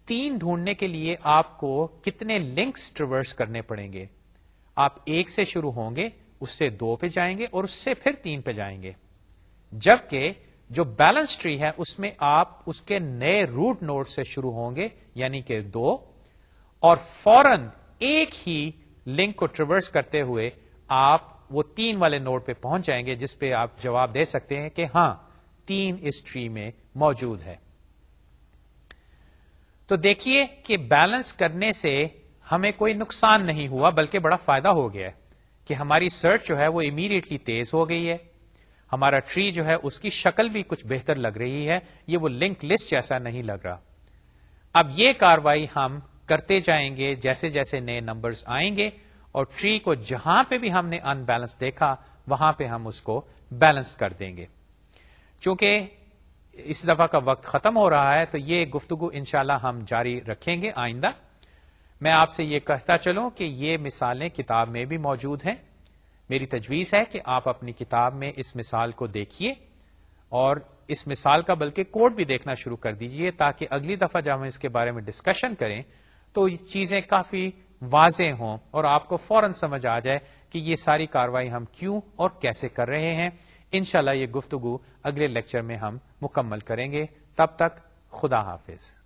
[SPEAKER 1] تین ڈھونڈنے کے لیے آپ کو کتنے لنکس ٹریورس کرنے پڑیں گے؟ آپ ایک سے شروع ہوں گے، اس سے دو پہ جائیں گے اور اس سے پھر تین پہ جائیں گے۔ جبکہ جو بیلنس ٹری ہے، اس میں آپ اس کے نئے روٹ نوڈ سے شروع ہوں گے یعنی کہ دو، اور فورن ایک ہی لنک کو ٹریورس کرتے ہوئے آپ وہ تین والے نوڈ پہ پہنچ جائیں گے، جس پہ آپ جواب دے سکتے ہیں کہ ہاں تین اس ٹری میں موجود ہے۔ تو دیکھیے کہ بیلنس کرنے سے ہمیں کوئی نقصان نہیں ہوا، بلکہ بڑا فائدہ ہو گیا کہ ہماری سرچ جو ہے وہ امیڈیٹلی تیز ہو گئی ہے۔ ہمارا ٹری جو ہے اس کی شکل بھی کچھ بہتر لگ رہی ہے، یہ وہ لنک لسٹ جیسا نہیں لگ رہا۔ اب یہ کاروائی ہم کرتے جائیں گے، جیسے جیسے نئے نمبرز آئیں گے اور ٹری کو جہاں پہ بھی ہم نے ان بیلنس دیکھا، وہاں پہ ہم اس کو بیلنس کر دیں گے۔ چونکہ اس دفعہ کا وقت ختم ہو رہا ہے، تو یہ گفتگو انشاءاللہ ہم جاری رکھیں گے آئندہ۔ میں آپ سے یہ کہتا چلوں کہ یہ مثالیں کتاب میں بھی موجود ہیں۔ میری تجویز ہے کہ آپ اپنی کتاب میں اس مثال کو دیکھیے اور اس مثال کا بلکہ کوڈ بھی دیکھنا شروع کر دیجیے تاکہ اگلی دفعہ جب ہم اس کے بارے میں ڈسکشن کریں تو یہ چیزیں کافی واضح ہوں اور آپ کو فوراً سمجھ آ جائے کہ یہ ساری کاروائی ہم کیوں اور کیسے کر رہے ہیں۔ انشاءاللہ یہ گفتگو اگلے لیکچر میں ہم مکمل کریں گے۔ تب تک خدا حافظ۔